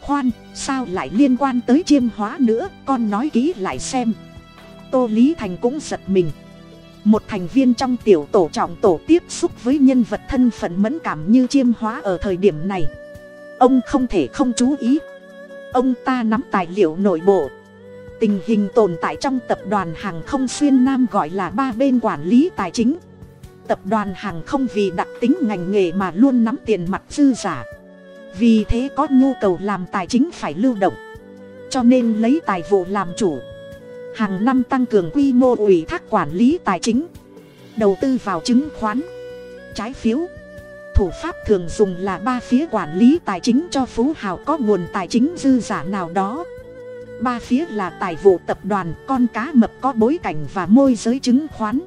Khoan, sao lại liên quan tới chiêm hóa nữa? Con nói kỹ lại xem. Tô lý thành cũng giật mình. Một thành viên trong tiểu tổ trọng tổ tiếp xúc với nhân vật thân phận mẫn cảm như chiêm hóa ở thời điểm này. Ông không thể không chú ý. Ông ta nắm tài liệu nội bộ tình hình tồn tại trong tập đoàn hàng không xuyên nam gọi là ba bên quản lý tài chính. Tập đoàn hàng không vì đặc tính ngành nghề mà luôn nắm tiền mặt dư giả. Vì thế có nhu cầu làm tài chính phải lưu động. Cho nên lấy tài vụ làm chủ. Hàng năm tăng cường quy mô ủy thác quản lý tài chính. Đầu tư vào chứng khoán, trái phiếu. Thủ pháp thường dùng là ba phía quản lý tài chính cho phú hào có nguồn tài chính dư giả nào đó ba phía là tài vụ tập đoàn, con cá mập có bối cảnh và môi giới chứng khoán.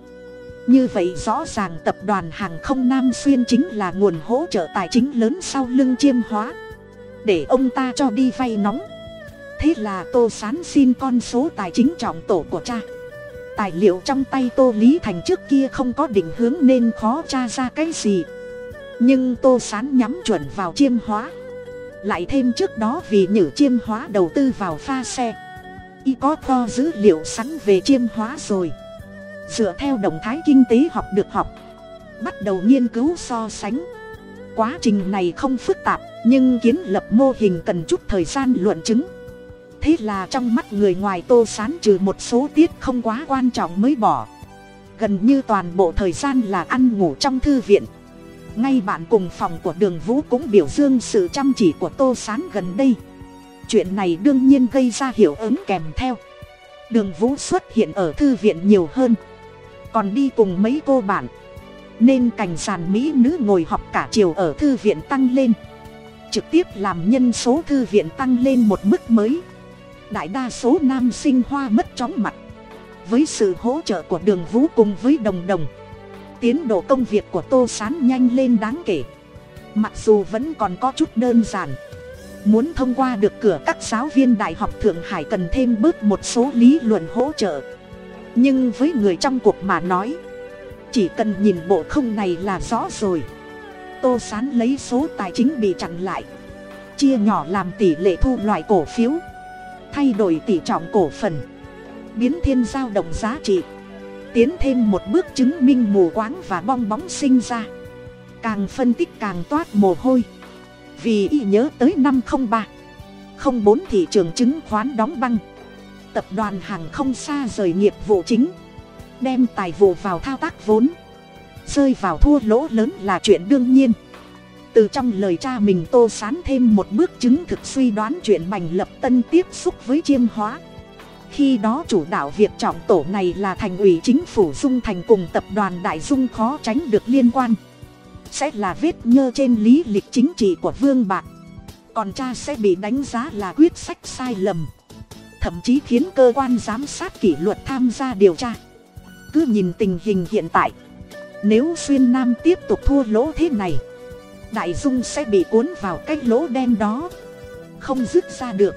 Như vậy rõ ràng tập đoàn hàng không nam xuyên chính là nguồn hỗ trợ tài chính lớn sau lưng chiêm hóa. Để ông ta cho đi vay nóng. Thế là tô sán xin con số tài chính trọng tổ của cha. Tài liệu trong tay tô lý thành trước kia không có định hướng nên khó tra ra cái gì. Nhưng tô sán nhắm chuẩn vào chiêm hóa lại thêm trước đó vì nhử chiêm hóa đầu tư vào pha xe. Y có kho dữ liệu sẵn về chiêm hóa rồi. Dựa theo động thái kinh tế học được học, bắt đầu nghiên cứu so sánh. Quá trình này không phức tạp, nhưng kiến lập mô hình cần chút thời gian luận chứng. Thế là trong mắt người ngoài tô sán trừ một số tiết không quá quan trọng mới bỏ. Gần như toàn bộ thời gian là ăn ngủ trong thư viện ngay bạn cùng phòng của đường vũ cũng biểu dương sự chăm chỉ của tô s á n gần đây. Chuyện này đương nhiên gây ra hiệu ứng kèm theo. Đường vũ xuất hiện ở thư viện nhiều hơn. Còn đi cùng mấy cô bạn. Nên cảnh sàn mỹ nữ ngồi học cả chiều ở thư viện tăng lên. Trực tiếp làm nhân số thư viện tăng lên một mức mới. Đại đa số nam sinh hoa mất chóng mặt. Với sự hỗ trợ của đường vũ cùng với đồng đồng tiến độ công việc của tô s á n nhanh lên đáng kể. Mặc dù vẫn còn có chút đơn giản. Muốn thông qua được cửa các giáo viên đại học thượng hải cần thêm bớt một số lý luận hỗ trợ. Nhưng với người trong cuộc mà nói, chỉ cần nhìn bộ không này là rõ rồi. Tô s á n lấy số tài chính bị chặn lại. Chia nhỏ làm tỷ lệ thu loại cổ phiếu. Thay đổi tỷ trọng cổ phần. Biến thiên giao động giá trị tiến thêm một bước chứng minh mù quáng và bong bóng sinh ra. Càng phân tích càng toát mồ hôi. Vì y nhớ tới năm không ba, không bốn thị trường chứng khoán đóng băng. Tập đoàn hàng không xa rời nghiệp vụ chính. Đem tài vụ vào thao tác vốn. Rơi vào thua lỗ lớn là chuyện đương nhiên. Từ trong lời cha mình tô sán thêm một bước chứng thực suy đoán chuyện bành lập tân tiếp xúc với chiêm hóa khi đó chủ đạo việc trọng tổ này là thành ủy chính phủ dung thành cùng tập đoàn đại dung khó tránh được liên quan. Sẽ là vết nhơ trên lý lịch chính trị của vương bạc. Còn cha sẽ bị đánh giá là quyết sách sai lầm. Thậm chí khiến cơ quan giám sát kỷ luật tham gia điều tra. Cứ nhìn tình hình hiện tại. Nếu xuyên nam tiếp tục thua lỗ thế này, đại dung sẽ bị cuốn vào cái lỗ đen đó. Không dứt ra được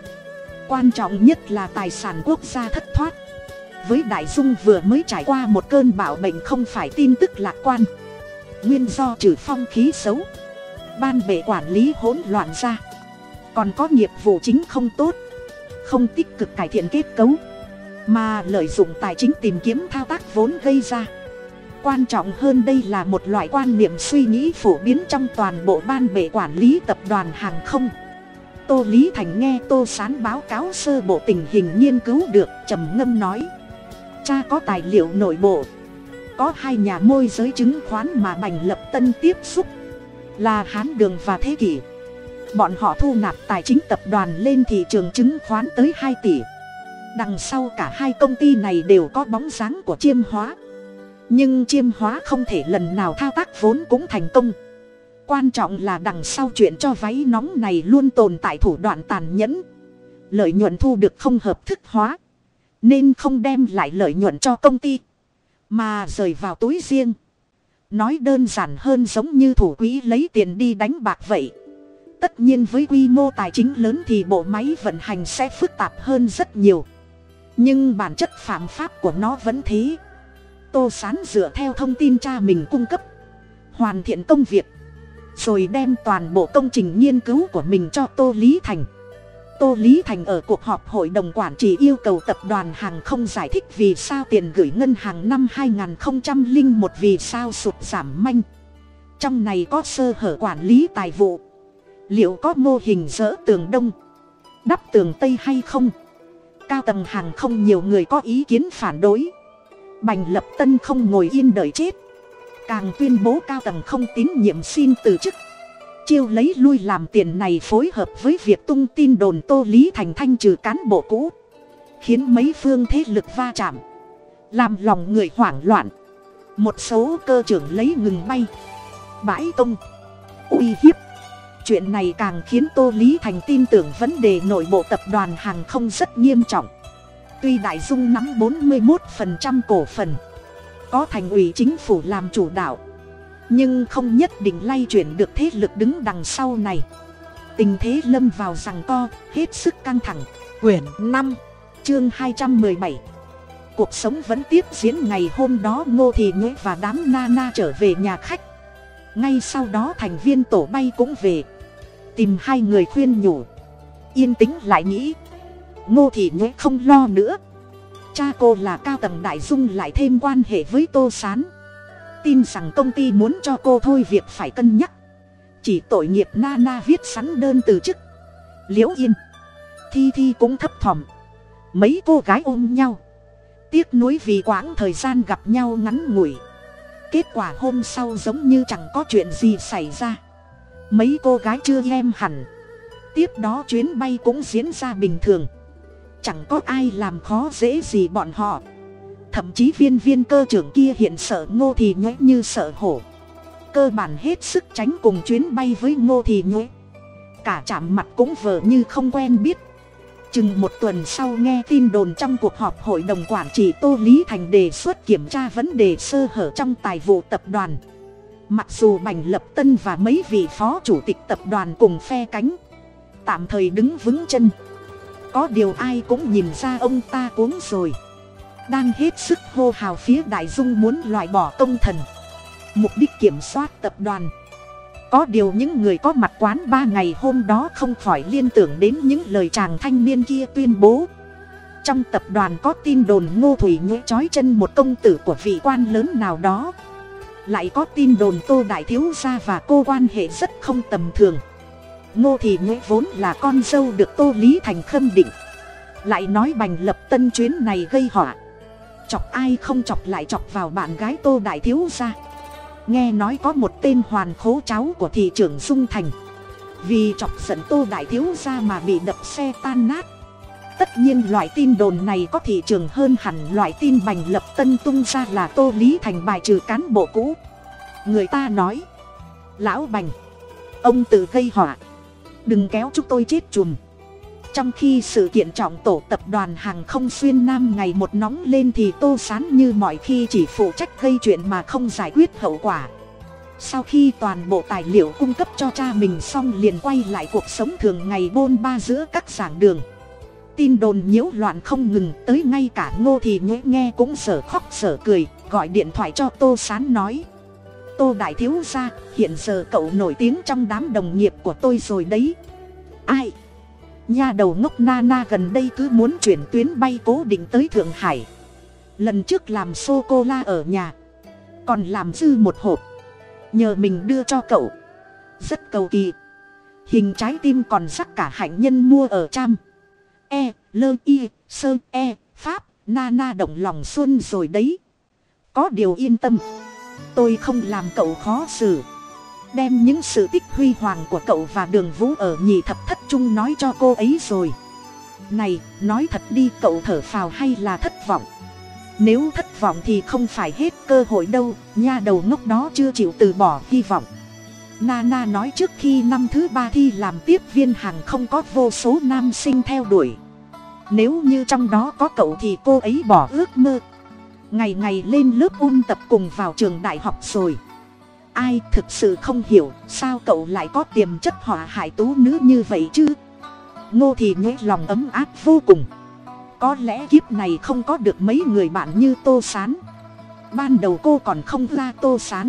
quan trọng nhất là tài sản quốc gia thất thoát. Với đại dung vừa mới trải qua một cơn bạo bệnh không phải tin tức lạc quan. Nguyên do trừ phong khí xấu. Ban bệ quản lý hỗn loạn ra. Còn có nghiệp vụ chính không tốt. Không tích cực cải thiện kết cấu. Mà lợi dụng tài chính tìm kiếm thao tác vốn gây ra. Quan trọng hơn đây là một loại quan niệm suy nghĩ phổ biến trong toàn bộ ban bệ quản lý tập đoàn hàng không tô lý thành nghe tô sán báo cáo sơ bộ tình hình nghiên cứu được, trầm ngâm nói. Cha có tài liệu nội bộ. Có hai nhà môi giới chứng khoán mà bành lập tân tiếp xúc. Là hán đường và thế kỷ. Bọn họ thu nạp tài chính tập đoàn lên thị trường chứng khoán tới hai tỷ. Đằng sau cả hai công ty này đều có bóng dáng của chiêm hóa. Nhưng chiêm hóa không thể lần nào thao tác vốn cũng thành công quan trọng là đằng sau chuyện cho váy nóng này luôn tồn tại thủ đoạn tàn nhẫn. Lợi nhuận thu được không hợp thức hóa, nên không đem lại lợi nhuận cho công ty, mà rời vào túi riêng. Nói đơn giản hơn giống như thủ quỹ lấy tiền đi đánh bạc vậy. Tất nhiên với quy mô tài chính lớn thì bộ máy vận hành sẽ phức tạp hơn rất nhiều. Nhưng bản chất phạm pháp của nó vẫn thế. Tô sán dựa theo thông tin cha mình cung cấp, hoàn thiện công việc rồi đem toàn bộ công trình nghiên cứu của mình cho tô lý thành. Tô lý thành ở cuộc họp hội đồng quản trị yêu cầu tập đoàn hàng không giải thích vì sao tiền gửi ngân hàng năm 2001 vì sao sụt giảm manh. Trong này có sơ hở quản lý tài vụ. Liệu có mô hình dỡ tường đông, đắp tường tây hay không? Cao tầng hàng không nhiều người có ý kiến phản đối. Bành lập tân không ngồi yên đợi chết càng tuyên bố cao tầng không tín nhiệm xin từ chức. Chiêu lấy lui làm tiền này phối hợp với việc tung tin đồn tô lý thành thanh trừ cán bộ cũ, khiến mấy phương thế lực va chạm, làm lòng người hoảng loạn. Một số cơ trưởng lấy ngừng bay, bãi công, uy hiếp. Chuyện này càng khiến tô lý thành tin tưởng vấn đề nội bộ tập đoàn hàng không rất nghiêm trọng. Tuy đại dung nắm bốn mươi một cổ phần có thành ủy chính phủ làm chủ đạo. Nhưng không nhất định lay chuyển được thế lực đứng đằng sau này. Tình thế lâm vào rằng co, hết sức căng thẳng. Quyển năm, chương hai trăm mười bảy. Cuộc sống vẫn tiếp diễn ngày hôm đó, ngô thị nhuế và đám na na trở về nhà khách. Ngay sau đó thành viên tổ bay cũng về. Tìm hai người khuyên nhủ. Yên tĩnh lại nghĩ. Ngô thị nhuế không lo nữa cha cô là cao tầng đại dung lại thêm quan hệ với tô s á n tin rằng công ty muốn cho cô thôi việc phải cân nhắc. Chỉ tội nghiệp na na viết sắn đơn từ chức. Liễu yên, thi thi cũng thấp thỏm. Mấy cô gái ôm nhau. Tiếc nuối vì quãng thời gian gặp nhau ngắn ngủi. Kết quả hôm sau giống như chẳng có chuyện gì xảy ra. Mấy cô gái chưa em hẳn. Tiếp đó chuyến bay cũng diễn ra bình thường chẳng có ai làm khó dễ gì bọn họ. Thậm chí viên viên cơ trưởng kia hiện sợ ngô thì nhuế như sợ hổ. Cơ bản hết sức tránh cùng chuyến bay với ngô thì nhuế. Cả chạm mặt cũng vờ như không quen biết. Chừng một tuần sau nghe tin đồn trong cuộc họp hội đồng quản trị tô lý thành đề xuất kiểm tra vấn đề sơ hở trong tài vụ tập đoàn. Mặc dù bành lập tân và mấy vị phó chủ tịch tập đoàn cùng phe cánh, tạm thời đứng vững chân có điều ai cũng nhìn ra ông ta cuống rồi. Đang hết sức hô hào phía đại dung muốn loại bỏ công thần. Mục đích kiểm soát tập đoàn. Có điều những người có mặt quán ba ngày hôm đó không khỏi liên tưởng đến những lời chàng thanh niên kia tuyên bố. Trong tập đoàn có tin đồn ngô thủy nhuế trói chân một công tử của vị quan lớn nào đó. Lại có tin đồn tô đại thiếu gia và cô quan hệ rất không tầm thường ngô thị nhũ vốn là con dâu được tô lý thành khâm định. Lại nói bành lập tân chuyến này gây họa. Chọc ai không chọc lại chọc vào bạn gái tô đại thiếu gia. Nghe nói có một tên hoàn khố cháu của thị trưởng dung thành. Vì chọc giận tô đại thiếu gia mà bị đập xe tan nát. Tất nhiên loại tin đồn này có thị trường hơn hẳn loại tin bành lập tân tung ra là tô lý thành bài trừ cán bộ cũ. Người ta nói, lão bành, ông tự gây họa đừng kéo chúng tôi chết chùm. Trong khi sự kiện trọng tổ tập đoàn hàng không xuyên nam ngày một nóng lên thì tô sán như mọi khi chỉ phụ trách gây chuyện mà không giải quyết hậu quả. Sau khi toàn bộ tài liệu cung cấp cho cha mình xong liền quay lại cuộc sống thường ngày bôn ba giữa các giảng đường. Tin đồn nhiễu loạn không ngừng, tới ngay cả ngô thì nhuế nghe cũng sở khóc sở cười, gọi điện thoại cho tô sán nói tô đại thiếu gia, hiện giờ cậu nổi tiếng trong đám đồng nghiệp của tôi rồi đấy. Ai? Nha đầu ngốc na na gần đây cứ muốn chuyển tuyến bay cố định tới thượng hải. Lần trước làm sô cô la ở nhà, còn làm dư một hộp. Nhờ mình đưa cho cậu. Rất cầu kỳ. Hình trái tim còn sắc cả hạnh nhân mua ở trăm e lơ y sơ e pháp, na na động lòng xuân rồi đấy. Có điều yên tâm tôi không làm cậu khó xử. Đem những sự tích huy hoàng của cậu và đường vũ ở nhì thập thất trung nói cho cô ấy rồi. Này, nói thật đi, cậu thở phào hay là thất vọng? Nếu thất vọng thì không phải hết cơ hội đâu, nha đầu ngốc đó chưa chịu từ bỏ hy vọng. Nana nói trước khi năm thứ ba thi làm tiếp viên hàng không có vô số nam sinh theo đuổi. Nếu như trong đó có cậu thì cô ấy bỏ ước mơ ngày ngày lên lớp ôn tập cùng vào trường đại học rồi. Ai thực sự không hiểu sao cậu lại có tiềm chất họa hại tú nữ như vậy chứ? Ngô thì nhớ lòng ấm áp vô cùng. Có lẽ kiếp này không có được mấy người bạn như tô s á n ban đầu cô còn không ra tô s á n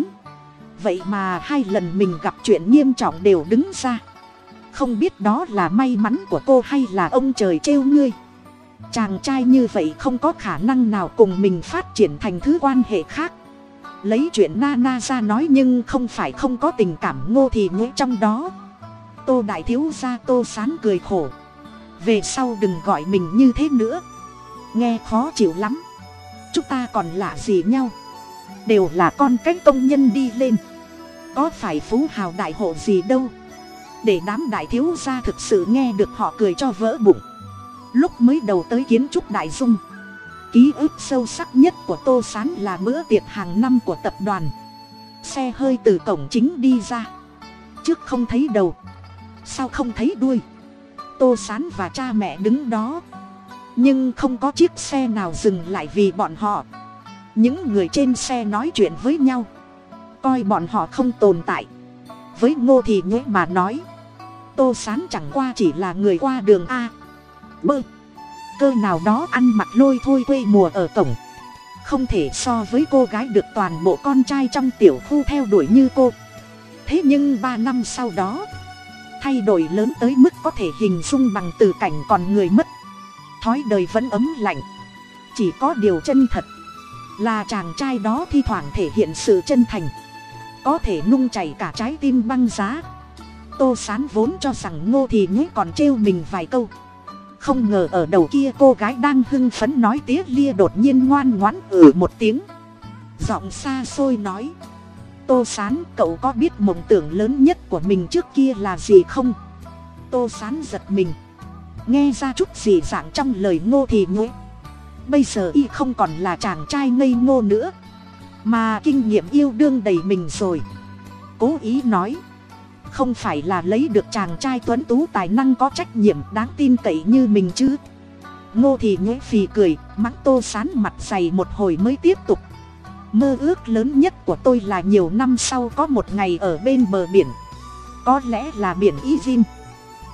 vậy mà hai lần mình gặp chuyện nghiêm trọng đều đứng ra. Không biết đó là may mắn của cô hay là ông trời trêu ngươi chàng trai như vậy không có khả năng nào cùng mình phát triển thành thứ quan hệ khác. Lấy chuyện na na ra nói nhưng không phải không có tình cảm ngô thì nhũ trong đó. Tô đại thiếu gia, tô sán cười khổ. Về sau đừng gọi mình như thế nữa. Nghe khó chịu lắm. Chúng ta còn lạ gì nhau? Đều là con cái công nhân đi lên. Có phải phú hào đại hộ gì đâu? Để đám đại thiếu gia thực sự nghe được họ cười cho vỡ bụng lúc mới đầu tới kiến trúc đại dung. Ký ức sâu sắc nhất của tô s á n là bữa tiệc hàng năm của tập đoàn. Xe hơi từ cổng chính đi ra. Trước không thấy đầu sao không thấy đuôi. Tô s á n và cha mẹ đứng đó. Nhưng không có chiếc xe nào dừng lại vì bọn họ. Những người trên xe nói chuyện với nhau. Coi bọn họ không tồn tại. Với ngô thì nhớ mà nói, tô s á n chẳng qua chỉ là người qua đường a bơ cơ nào đó ăn mặc lôi thôi quê mùa ở cổng. Không thể so với cô gái được toàn bộ con trai trong tiểu khu theo đuổi như cô. Thế nhưng ba năm sau đó, thay đổi lớn tới mức có thể hình dung bằng từ cảnh còn người mất. Thói đời vẫn ấm lạnh. Chỉ có điều chân thật là chàng trai đó thi thoảng thể hiện sự chân thành. Có thể nung chảy cả trái tim băng giá. Tô sán vốn cho rằng ngô thì nhế còn trêu mình vài câu không ngờ ở đầu kia cô gái đang hưng phấn nói tía lia đột nhiên ngoan ngoãn ử một tiếng. Giọng xa xôi nói. Tô sán, cậu có biết mộng tưởng lớn nhất của mình trước kia là gì không? Tô sán giật mình. Nghe ra chút gì dạng trong lời ngô thì ngô bây giờ y không còn là chàng trai ngây ngô nữa. Mà kinh nghiệm yêu đương đầy mình rồi. Cố ý nói không phải là lấy được chàng trai tuấn tú tài năng có trách nhiệm đáng tin cậy như mình chứ. Ngô thì nhễ phì cười, mắng tô sán mặt dày một hồi mới tiếp tục. Mơ ước lớn nhất của tôi là nhiều năm sau có một ngày ở bên bờ biển. Có lẽ là biển y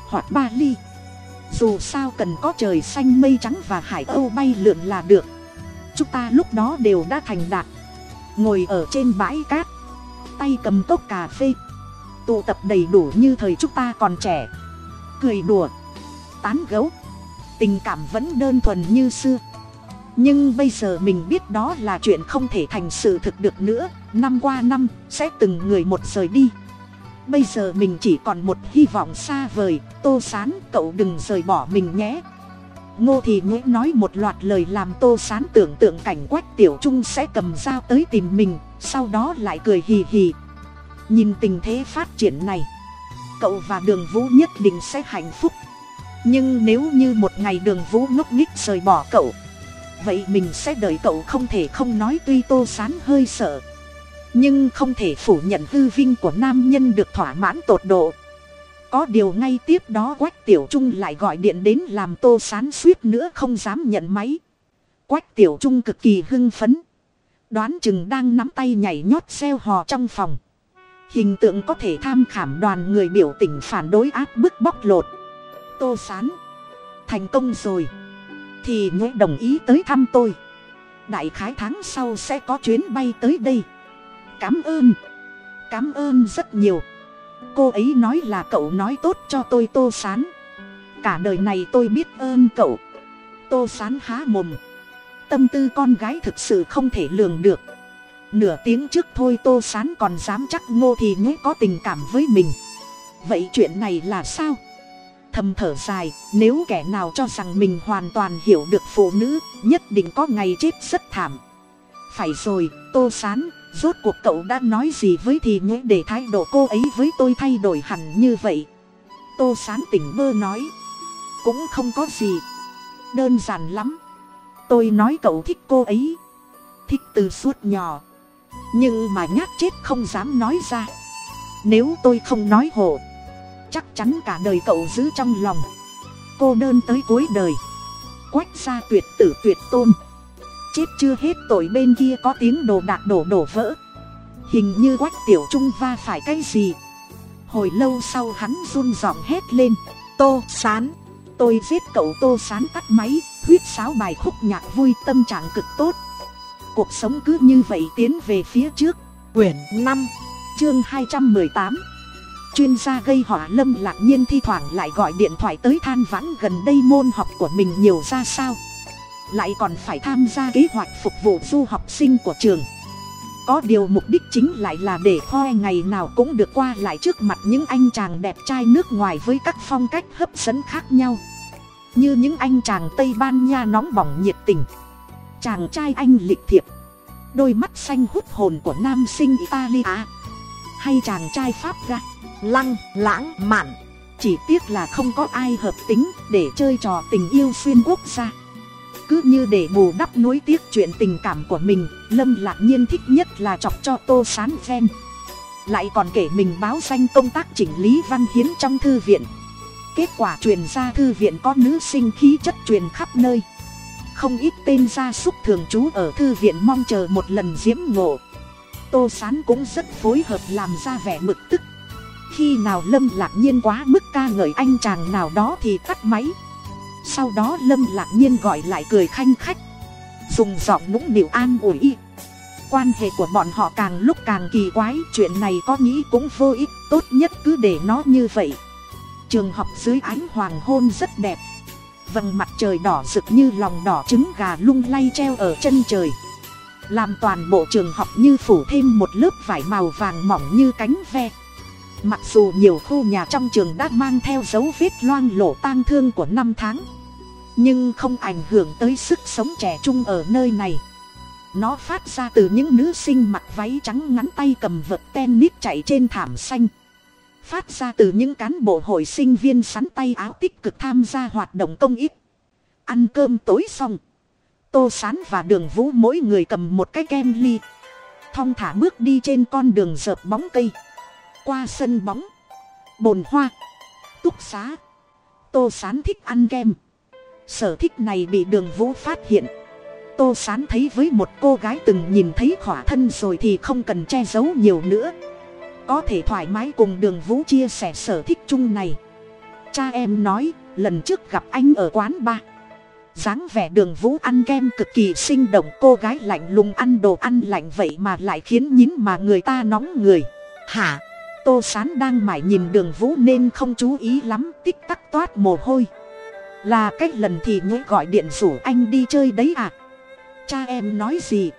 hoặc ba ly. Dù sao cần có trời xanh mây trắng và hải âu bay lượn là được. Chúng ta lúc đó đều đã thành đạt. Ngồi ở trên bãi cát. Tay cầm cốc cà phê tụ tập đầy đủ như thời chúng ta còn trẻ. Cười đùa, tán gấu tình cảm vẫn đơn thuần như xưa. Nhưng bây giờ mình biết đó là chuyện không thể thành sự thực được nữa. Năm qua năm, sẽ từng người một rời đi. Bây giờ mình chỉ còn một hy vọng xa vời. Tô sán, cậu đừng rời bỏ mình nhé. Ngô thì nguyễn nói một loạt lời làm tô sán tưởng tượng cảnh quách tiểu trung sẽ cầm dao tới tìm mình, sau đó lại cười hì hì nhìn tình thế phát triển này, cậu và đường vũ nhất định sẽ hạnh phúc. Nhưng nếu như một ngày đường vũ ngốc nghích rời bỏ cậu, vậy mình sẽ đợi cậu không thể không nói tuy tô sán hơi sợ. Nhưng không thể phủ nhận hư vinh của nam nhân được thỏa mãn tột độ. Có điều ngay tiếp đó quách tiểu trung lại gọi điện đến làm tô sán suýt nữa không dám nhận máy. Quách tiểu trung cực kỳ hưng phấn, đoán chừng đang nắm tay nhảy nhót xeo hò trong phòng hình tượng có thể tham khảm đoàn người biểu tình phản đối áp bức bóc lột. Tô sán thành công rồi. Thì nhớ đồng ý tới thăm tôi. Đại khái tháng sau sẽ có chuyến bay tới đây. Cảm ơn. Cảm ơn rất nhiều. Cô ấy nói là cậu nói tốt cho tôi tô sán cả đời này tôi biết ơn cậu. Tô sán há mồm. Tâm tư con gái thực sự không thể lường được nửa tiếng trước thôi tô sán còn dám chắc ngô thì nhé có tình cảm với mình. Vậy chuyện này là sao? Thầm thở dài, nếu kẻ nào cho rằng mình hoàn toàn hiểu được phụ nữ, nhất định có ngày chết rất thảm. Phải rồi, tô sán, rốt cuộc cậu đã nói gì với thì nhé để thái độ cô ấy với tôi thay đổi hẳn như vậy? Tô sán tỉnh mơ nói, cũng không có gì. Đơn giản lắm. Tôi nói cậu thích cô ấy. Thích từ suốt nhỏ nhưng mà nhát chết không dám nói ra. Nếu tôi không nói hộ, chắc chắn cả đời cậu giữ trong lòng. Cô đơn tới cuối đời. Quách ra tuyệt tử tuyệt tôn. Chết chưa hết tội bên kia có tiếng đồ đạc đổ đổ vỡ. Hình như quách tiểu trung va phải cái gì. Hồi lâu sau hắn run giọng hét lên. Tô sán, tôi giết cậu tô sán tắt máy, huyết sáo bài khúc nhạc vui, tâm trạng cực tốt cuộc sống cứ như vậy tiến về phía trước. Quyển năm, chương hai trăm mười tám. Chuyên gia gây họa lâm lạc nhiên thi thoảng lại gọi điện thoại tới than vãn gần đây môn học của mình nhiều ra sao. Lại còn phải tham gia kế hoạch phục vụ du học sinh của trường. Có điều mục đích chính lại là để khoe ngày nào cũng được qua lại trước mặt những anh chàng đẹp trai nước ngoài với các phong cách hấp dẫn khác nhau. Như những anh chàng tây ban nha nóng bỏng nhiệt tình chàng trai anh lịch thiệp. Đôi mắt xanh hút hồn của nam sinh italia. Hay chàng trai pháp ga? Lăng lãng mạn. Chỉ tiếc là không có ai hợp tính để chơi trò tình yêu xuyên quốc gia. Cứ như để bù đắp nối tiếc chuyện tình cảm của mình lâm lạc nhiên thích nhất là chọc cho tô sán ven. Lại còn kể mình báo danh công tác chỉnh lý văn hiến trong thư viện. Kết quả truyền ra thư viện có nữ sinh khí chất truyền khắp nơi không ít tên gia súc thường trú ở thư viện mong chờ một lần diễm ngộ. Tô sán cũng rất phối hợp làm ra vẻ mực tức. Khi nào lâm lạc nhiên quá mức ca ngợi anh chàng nào đó thì tắt máy. Sau đó lâm lạc nhiên gọi lại cười khanh khách. Dùng giọng nũng nịu an ủi. Quan hệ của bọn họ càng lúc càng kỳ quái, chuyện này có nghĩ cũng vô ích, tốt nhất cứ để nó như vậy. Trường học dưới ánh hoàng hôn rất đẹp vầng mặt trời đỏ rực như lòng đỏ trứng gà lung lay treo ở chân trời. Làm toàn bộ trường học như phủ thêm một lớp vải màu vàng mỏng như cánh ve. Mặc dù nhiều khu nhà trong trường đã mang theo dấu vết loang lổ tang thương của năm tháng, nhưng không ảnh hưởng tới sức sống trẻ trung ở nơi này. Nó phát ra từ những nữ sinh mặc váy trắng ngắn tay cầm vật tennis chạy trên thảm xanh phát ra từ những cán bộ hội sinh viên sắn tay áo tích cực tham gia hoạt động công ích. Ăn cơm tối xong, tô sán và đường vũ mỗi người cầm một cái kem ly. Thong thả bước đi trên con đường dợp bóng cây. Qua sân bóng, bồn hoa, túc xá. Tô sán thích ăn kem. Sở thích này bị đường vũ phát hiện. Tô sán thấy với một cô gái từng nhìn thấy khỏa thân rồi thì không cần che giấu nhiều nữa có thể thoải mái cùng đường vũ chia sẻ sở thích chung này. Cha em nói lần trước gặp anh ở quán ba. dáng vẻ đường vũ ăn kem cực kỳ sinh động cô gái lạnh lùng ăn đồ ăn lạnh vậy mà lại khiến nhín mà người ta nóng người. Hả? Tô sán đang mải nhìn đường vũ nên không chú ý lắm tích tắc toát mồ hôi. Là cách lần thì nhớ gọi điện rủ anh đi chơi đấy à? Cha em nói gì?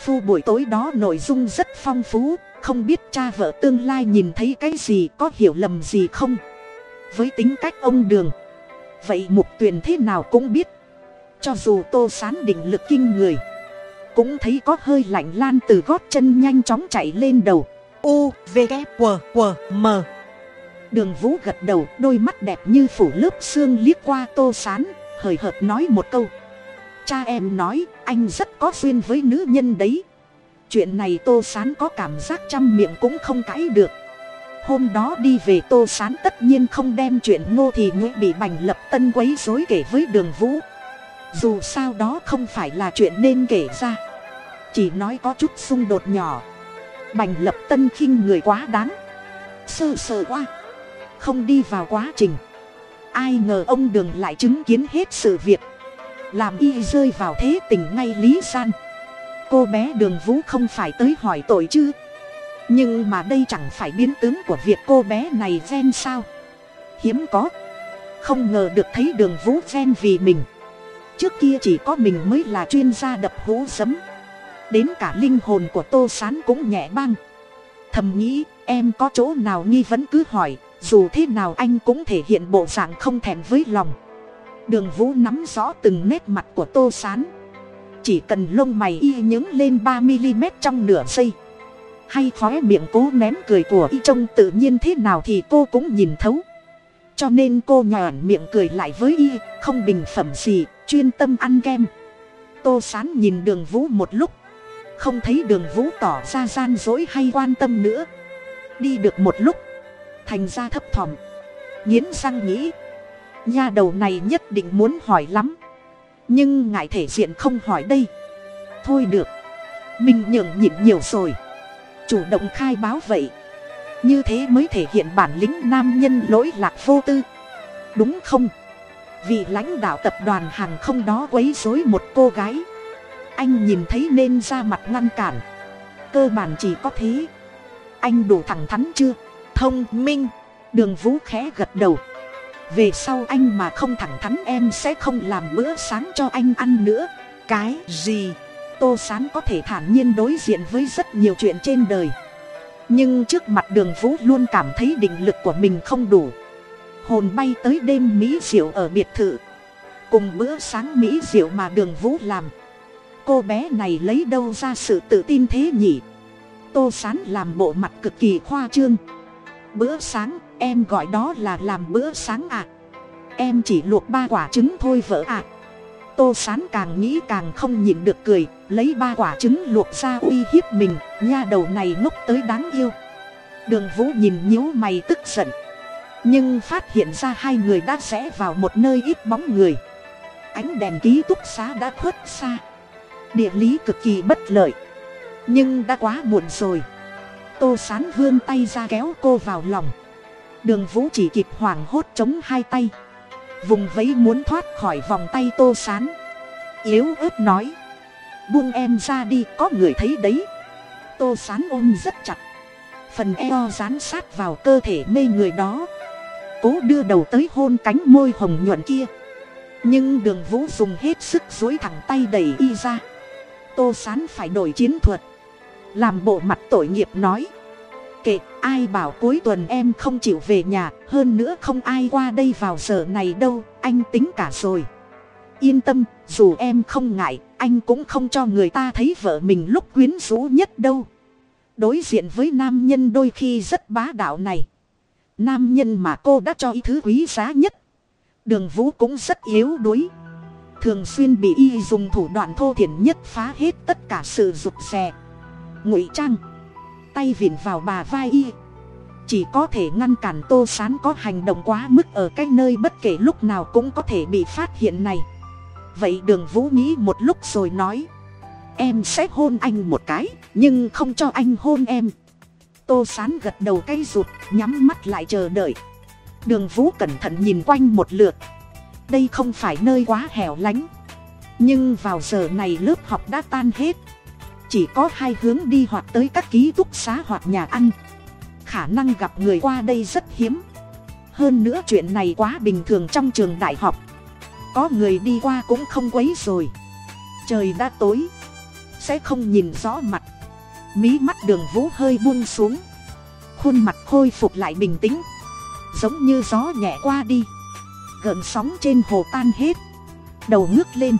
Phu buổi tối đó nội dung rất phong phú không biết cha vợ tương lai nhìn thấy cái gì có hiểu lầm gì không? Với tính cách ông đường vậy mục tuyền thế nào cũng biết. Cho dù tô sán định lực kinh người cũng thấy có hơi lạnh lan từ gót chân nhanh chóng chạy lên đầu. U v g q q m. Đường vũ gật đầu đôi mắt đẹp như phủ lớp xương liếc qua tô sán hời hợt nói một câu. Cha em nói anh rất có duyên với nữ nhân đấy chuyện này tô sán có cảm giác chăm miệng cũng không cãi được. Hôm đó đi về tô sán tất nhiên không đem chuyện ngô thì ngũ bị bành lập tân quấy dối kể với đường vũ. Dù sao đó không phải là chuyện nên kể ra. Chỉ nói có chút xung đột nhỏ. Bành lập tân khinh người quá đáng. Sơ sơ qua không đi vào quá trình. Ai ngờ ông đường lại chứng kiến hết sự việc. Làm y rơi vào thế tình ngay lý gian cô bé đường vũ không phải tới hỏi tội chứ? Nhưng mà đây chẳng phải biến tướng của việc cô bé này gen sao? Hiếm có. Không ngờ được thấy đường vũ gen vì mình. Trước kia chỉ có mình mới là chuyên gia đập hũ sấm đến cả linh hồn của tô s á n cũng nhẹ băng. Thầm nghĩ, em có chỗ nào nghi vấn cứ hỏi, dù thế nào anh cũng thể hiện bộ dạng không thèm với lòng. Đường vũ nắm rõ từng nét mặt của tô s á n chỉ cần lông mày y nhướng lên ba mm trong nửa giây. Hay khóe miệng cố nén cười của y trông tự nhiên thế nào thì cô cũng nhìn thấu. Cho nên cô nhòn miệng cười lại với y, không bình phẩm gì, chuyên tâm ăn kem. Tô sán nhìn đường vũ một lúc. Không thấy đường vũ tỏ ra gian dối hay quan tâm nữa. Đi được một lúc. Thành ra thấp thỏm. Nghiến răng nghĩ. Nha đầu này nhất định muốn hỏi lắm nhưng ngại thể diện không hỏi đây. Thôi được. Mình nhường nhịn nhiều rồi. Chủ động khai báo vậy. Như thế mới thể hiện bản lĩnh nam nhân lỗi lạc vô tư. Đúng không? Vì lãnh đạo tập đoàn hàng không đó quấy rối một cô gái. Anh nhìn thấy nên ra mặt ngăn cản. Cơ bản chỉ có thế. Anh đủ thẳng thắn chưa? Thông minh. Đường vũ khẽ gật đầu về sau anh mà không thẳng thắn em sẽ không làm bữa sáng cho anh ăn nữa? Cái gì? Tô sán có thể thản nhiên đối diện với rất nhiều chuyện trên đời. Nhưng trước mặt đường vũ luôn cảm thấy định lực của mình không đủ. Hồn bay tới đêm mỹ diệu ở biệt thự. Cùng bữa sáng mỹ diệu mà đường vũ làm. Cô bé này lấy đâu ra sự tự tin thế nhỉ? Tô sán làm bộ mặt cực kỳ khoa trương. Bữa sáng em gọi đó là làm bữa sáng à em chỉ luộc ba quả trứng thôi vợ à tô sán càng nghĩ càng không nhịn được cười, lấy ba quả trứng luộc ra uy hiếp mình, nha đầu này ngốc tới đáng yêu. Đường vũ nhìn nhíu mày tức giận. Nhưng phát hiện ra hai người đã rẽ vào một nơi ít bóng người. Ánh đèn ký túc xá đã khuất xa. Địa lý cực kỳ bất lợi. Nhưng đã quá muộn rồi. Tô sán vươn tay ra kéo cô vào lòng đường vũ chỉ kịp hoảng hốt chống hai tay. Vùng vẫy muốn thoát khỏi vòng tay tô sán. Yếu ớt nói. Buông em ra đi, có người thấy đấy. Tô sán ôm rất chặt. Phần eo dán sát vào cơ thể mê người đó. Cố đưa đầu tới hôn cánh môi hồng nhuận kia. Nhưng đường vũ dùng hết sức dối thẳng tay đẩy y ra. Tô sán phải đổi chiến thuật. Làm bộ mặt tội nghiệp nói kệ, ai bảo cuối tuần em không chịu về nhà, hơn nữa không ai qua đây vào giờ này đâu, anh tính cả rồi. Yên tâm, dù em không ngại, anh cũng không cho người ta thấy vợ mình lúc quyến rũ nhất đâu. Đối diện với nam nhân đôi khi rất bá đạo này. Nam nhân mà cô đã cho ý thứ quý giá nhất. Đường vũ cũng rất yếu đuối. Thường xuyên bị y dùng thủ đoạn thô thiển nhất phá hết tất cả sự rụt rè. Ngụy trang tay vịn vào bà vai y. Chỉ có thể ngăn cản tô sán có hành động quá mức ở cái nơi bất kể lúc nào cũng có thể bị phát hiện này. Vậy đường vũ nghĩ một lúc rồi nói, em sẽ hôn anh một cái, nhưng không cho anh hôn em. Tô sán gật đầu cay rụt, nhắm mắt lại chờ đợi. Đường vũ cẩn thận nhìn quanh một lượt. Đây không phải nơi quá hẻo lánh. Nhưng vào giờ này lớp học đã tan hết chỉ có hai hướng đi hoặc tới các ký túc xá hoặc nhà ăn. Khả năng gặp người qua đây rất hiếm. Hơn nữa chuyện này quá bình thường trong trường đại học. Có người đi qua cũng không quấy rồi trời đã tối. Sẽ không nhìn rõ mặt. Mí mắt đường vũ hơi buông xuống. Khuôn mặt khôi phục lại bình tĩnh. Giống như gió nhẹ qua đi. Gợn sóng trên hồ tan hết. Đầu ngước lên.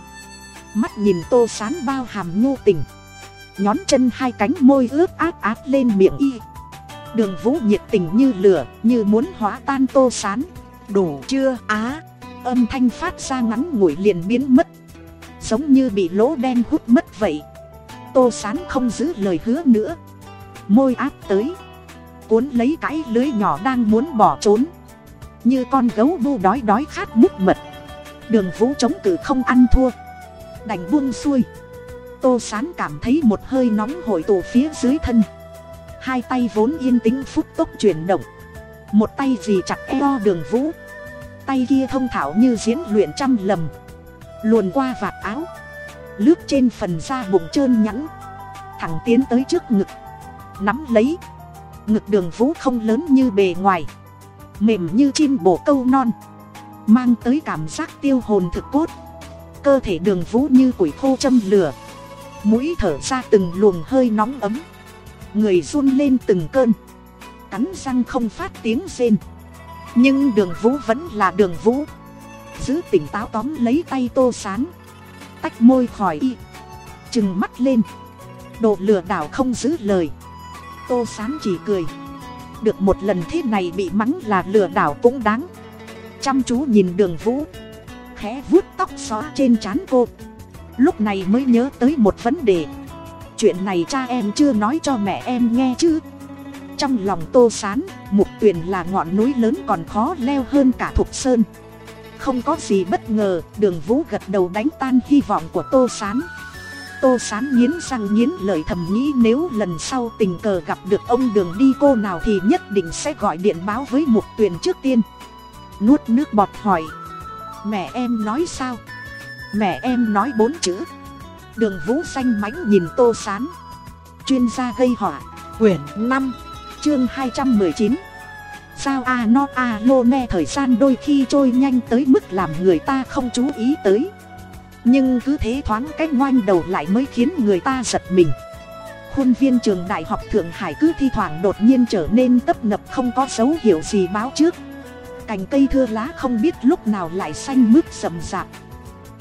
Mắt nhìn tô sán bao hàm nhô tình nhón chân hai cánh môi ướt át át lên miệng y. Đường vũ nhiệt tình như lửa, như muốn hóa tan tô sán. Đủ chưa, á? Âm thanh phát ra ngắn ngủi liền biến mất. Giống như bị lỗ đen hút mất vậy. Tô sán không giữ lời hứa nữa. Môi áp tới. Cuốn lấy cái lưới nhỏ đang muốn bỏ trốn. Như con gấu bu đói đói khát múc mật. Đường vũ chống cự không ăn thua. Đành buông xuôi tô sán cảm thấy một hơi nóng hội tụ phía dưới thân. Hai tay vốn yên tĩnh phút tốc chuyển động. Một tay dì chặt eo đường vũ. Tay kia thông thạo như diễn luyện trăm lầm. Luồn qua vạt áo. Lướt trên phần da bụng trơn nhẵn. Thẳng tiến tới trước ngực. Nắm lấy. Ngực đường vũ không lớn như bề ngoài. Mềm như chim bổ câu non. Mang tới cảm giác tiêu hồn thực cốt. Cơ thể đường vũ như củi khô châm lửa mũi thở ra từng luồng hơi nóng ấm. Người run lên từng cơn. Cắn răng không phát tiếng rên. Nhưng đường vũ vẫn là đường vũ. Giữ tỉnh táo tóm lấy tay tô sán. Tách môi khỏi y. Chừng mắt lên. Đồ lừa đảo không giữ lời. Tô sán chỉ cười. Được một lần thế này bị mắng là lừa đảo cũng đáng. Chăm chú nhìn đường vũ. Khẽ vuốt tóc xóa trên trán cô lúc này mới nhớ tới một vấn đề. Chuyện này cha em chưa nói cho mẹ em nghe chứ? Trong lòng tô sán, mục tuyền là ngọn núi lớn còn khó leo hơn cả thục sơn. Không có gì bất ngờ, đường vũ gật đầu đánh tan hy vọng của tô sán. Tô sán nghiến răng nghiến lời thầm nghĩ nếu lần sau tình cờ gặp được ông đường đi cô nào thì nhất định sẽ gọi điện báo với mục tuyền trước tiên. Nuốt nước bọt hỏi, mẹ em nói sao? Mẹ em nói bốn chữ. Đường vũ xanh mánh nhìn tô sán. Chuyên gia gây họa, quyển năm, chương hai trăm mười chín. Sao a no a lô ne thời gian đôi khi trôi nhanh tới mức làm người ta không chú ý tới. Nhưng cứ thế thoáng cách ngoanh đầu lại mới khiến người ta giật mình. Khuôn viên trường đại học thượng hải cứ thi thoảng đột nhiên trở nên tấp nập không có dấu hiệu gì báo trước. Cành cây thưa lá không biết lúc nào lại xanh mướt rậm rạp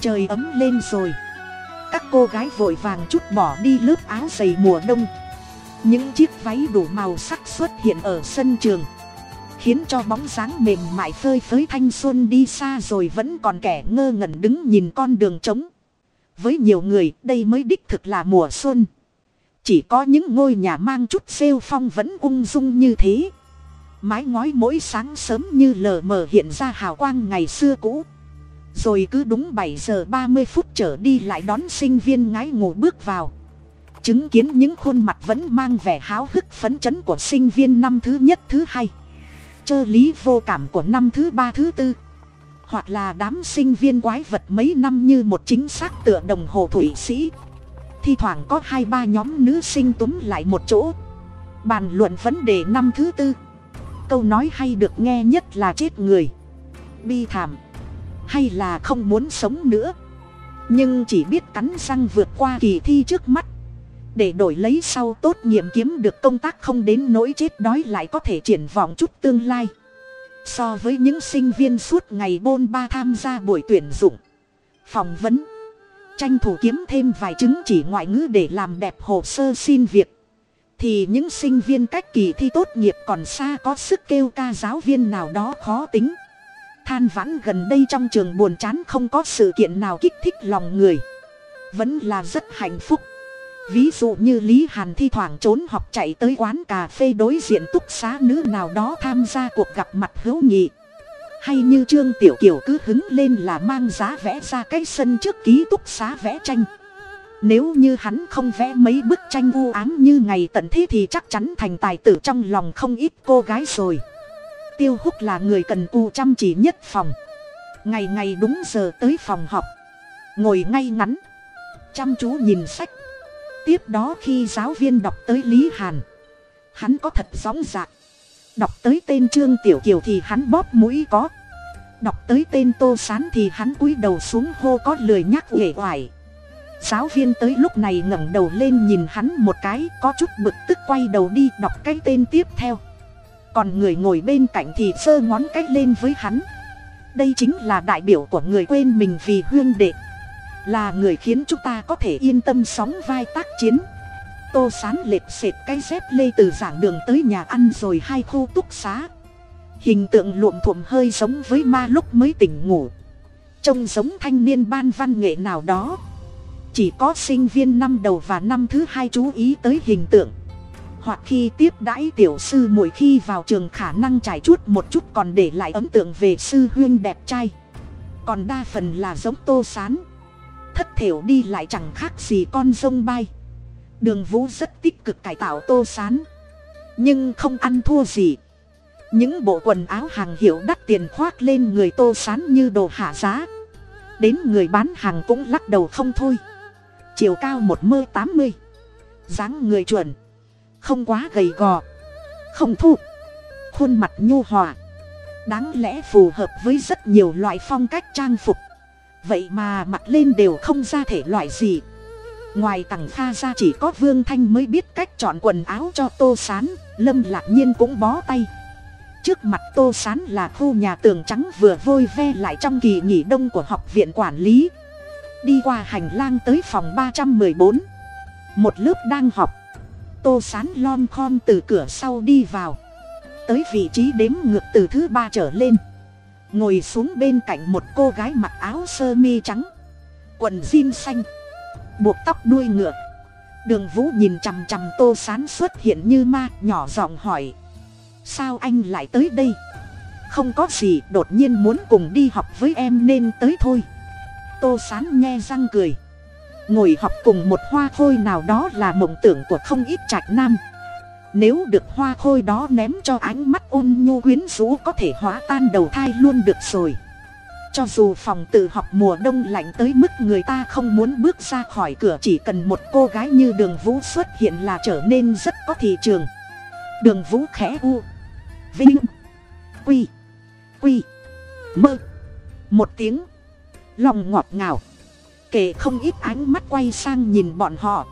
trời ấm lên rồi. Các cô gái vội vàng chút bỏ đi lớp áo dày mùa đông. Những chiếc váy đủ màu sắc xuất hiện ở sân trường, khiến cho bóng dáng mềm mại phơi phới thanh xuân đi xa rồi vẫn còn kẻ ngơ ngẩn đứng nhìn con đường trống. Với nhiều người, đây mới đích thực là mùa xuân. Chỉ có những ngôi nhà mang chút rêu phong vẫn ung dung như thế. Mái ngói mỗi sáng sớm như lờ mờ hiện ra hào quang ngày xưa cũ rồi cứ đúng bảy giờ ba mươi phút trở đi lại đón sinh viên ngái ngủ bước vào. Chứng kiến những khuôn mặt vẫn mang vẻ háo hức phấn chấn của sinh viên năm thứ nhất thứ hai. Chơ lý vô cảm của năm thứ ba thứ tư. Hoặc là đám sinh viên quái vật mấy năm như một chính xác tựa đồng hồ thủy sĩ. Thi thoảng có hai ba nhóm nữ sinh túm lại một chỗ. Bàn luận vấn đề năm thứ tư. Câu nói hay được nghe nhất là chết người. Bi thảm hay là không muốn sống nữa. Nhưng chỉ biết cắn răng vượt qua kỳ thi trước mắt. Để đổi lấy sau tốt nghiệm kiếm được công tác không đến nỗi chết đói lại có thể triển vọng chút tương lai. So với những sinh viên suốt ngày bôn ba tham gia buổi tuyển dụng, phỏng vấn, tranh thủ kiếm thêm vài chứng chỉ ngoại ngữ để làm đẹp hồ sơ xin việc, thì những sinh viên cách kỳ thi tốt nghiệp còn xa có sức kêu ca giáo viên nào đó khó tính than vãn gần đây trong trường buồn chán không có sự kiện nào kích thích lòng người. Vẫn là rất hạnh phúc. Ví dụ như lý hàn thi thoảng trốn học chạy tới quán cà phê đối diện túc xá nữ nào đó tham gia cuộc gặp mặt hữu nghị. Hay như trương tiểu kiều cứ hứng lên là mang giá vẽ ra cái sân trước ký túc xá vẽ tranh. Nếu như hắn không vẽ mấy bức tranh u ám như ngày tận thế thì chắc chắn thành tài tử trong lòng không ít cô gái rồi tiêu húc là người cần u chăm chỉ nhất phòng. Ngày ngày đúng giờ tới phòng học. Ngồi ngay ngắn. Chăm chú nhìn sách. Tiếp đó khi giáo viên đọc tới lý hàn, hắn có thật sóng dạc đọc tới tên trương tiểu kiều thì hắn bóp mũi có. Đọc tới tên tô sán thì hắn cúi đầu xuống hô có lười nhắc uể oải giáo viên tới lúc này ngẩng đầu lên nhìn hắn một cái, có chút bực tức quay đầu đi đọc cái tên tiếp theo còn người ngồi bên cạnh thì giơ ngón cái lên với hắn. Đây chính là đại biểu của người quên mình vì huyên đệ. Là người khiến chúng ta có thể yên tâm sóng vai tác chiến. Tô sán lệch sệt cái dép lê từ giảng đường tới nhà ăn rồi hai khu túc xá. Hình tượng luộm thuộm hơi giống với ma lúc mới tỉnh ngủ. Trông giống thanh niên ban văn nghệ nào đó. Chỉ có sinh viên năm đầu và năm thứ hai chú ý tới hình tượng hoặc khi tiếp đãi tiểu sư mỗi khi vào trường khả năng trải chút một chút còn để lại ấn tượng về sư huyên đẹp trai. Còn đa phần là giống tô sán. Thất thiểu đi lại chẳng khác gì con sông bay. Đường vũ rất tích cực cải tạo tô sán. Nhưng không ăn thua gì. Những bộ quần áo hàng hiệu đắt tiền khoác lên người tô sán như đồ hạ giá. Đến người bán hàng cũng lắc đầu không thôi. Chiều cao một mơ tám mươi. Dáng người chuẩn không quá gầy gò. Không thu. Khuôn mặt nhu hòa. Đáng lẽ phù hợp với rất nhiều loại phong cách trang phục. Vậy mà mặc lên đều không ra thể loại gì. Ngoài tằng pha ra chỉ có vương thanh mới biết cách chọn quần áo cho tô s á n lâm lạc nhiên cũng bó tay. Trước mặt tô s á n là khu nhà tường trắng vừa vôi ve lại trong kỳ nghỉ đông của học viện quản lý. Đi qua hành lang tới phòng ba trăm m ư ơ i bốn. Một lớp đang học tô s á n lom khom từ cửa sau đi vào. Tới vị trí đếm ngược từ thứ ba trở lên. Ngồi xuống bên cạnh một cô gái mặc áo sơ mi trắng. Quần jean xanh. Buộc tóc đuôi ngựa. Đường vũ nhìn chằm chằm tô sán xuất hiện như ma, nhỏ giọng hỏi. Sao anh lại tới đây? Không có gì, đột nhiên muốn cùng đi học với em nên tới thôi. Tô sán nghe răng cười ngồi học cùng một hoa khôi nào đó là mộng tưởng của không ít trạch nam. Nếu được hoa khôi đó ném cho ánh mắt ôn nhu quyến rũ có thể hóa tan đầu thai luôn được rồi. Cho dù phòng tự học mùa đông lạnh tới mức người ta không muốn bước ra khỏi cửa chỉ cần một cô gái như đường vũ xuất hiện là trở nên rất có thị trường. Đường vũ khẽ u. Vinh. Quy. Quy. Mơ. Một tiếng. Lòng ngọt ngào kể không ít ánh mắt quay sang nhìn bọn họ.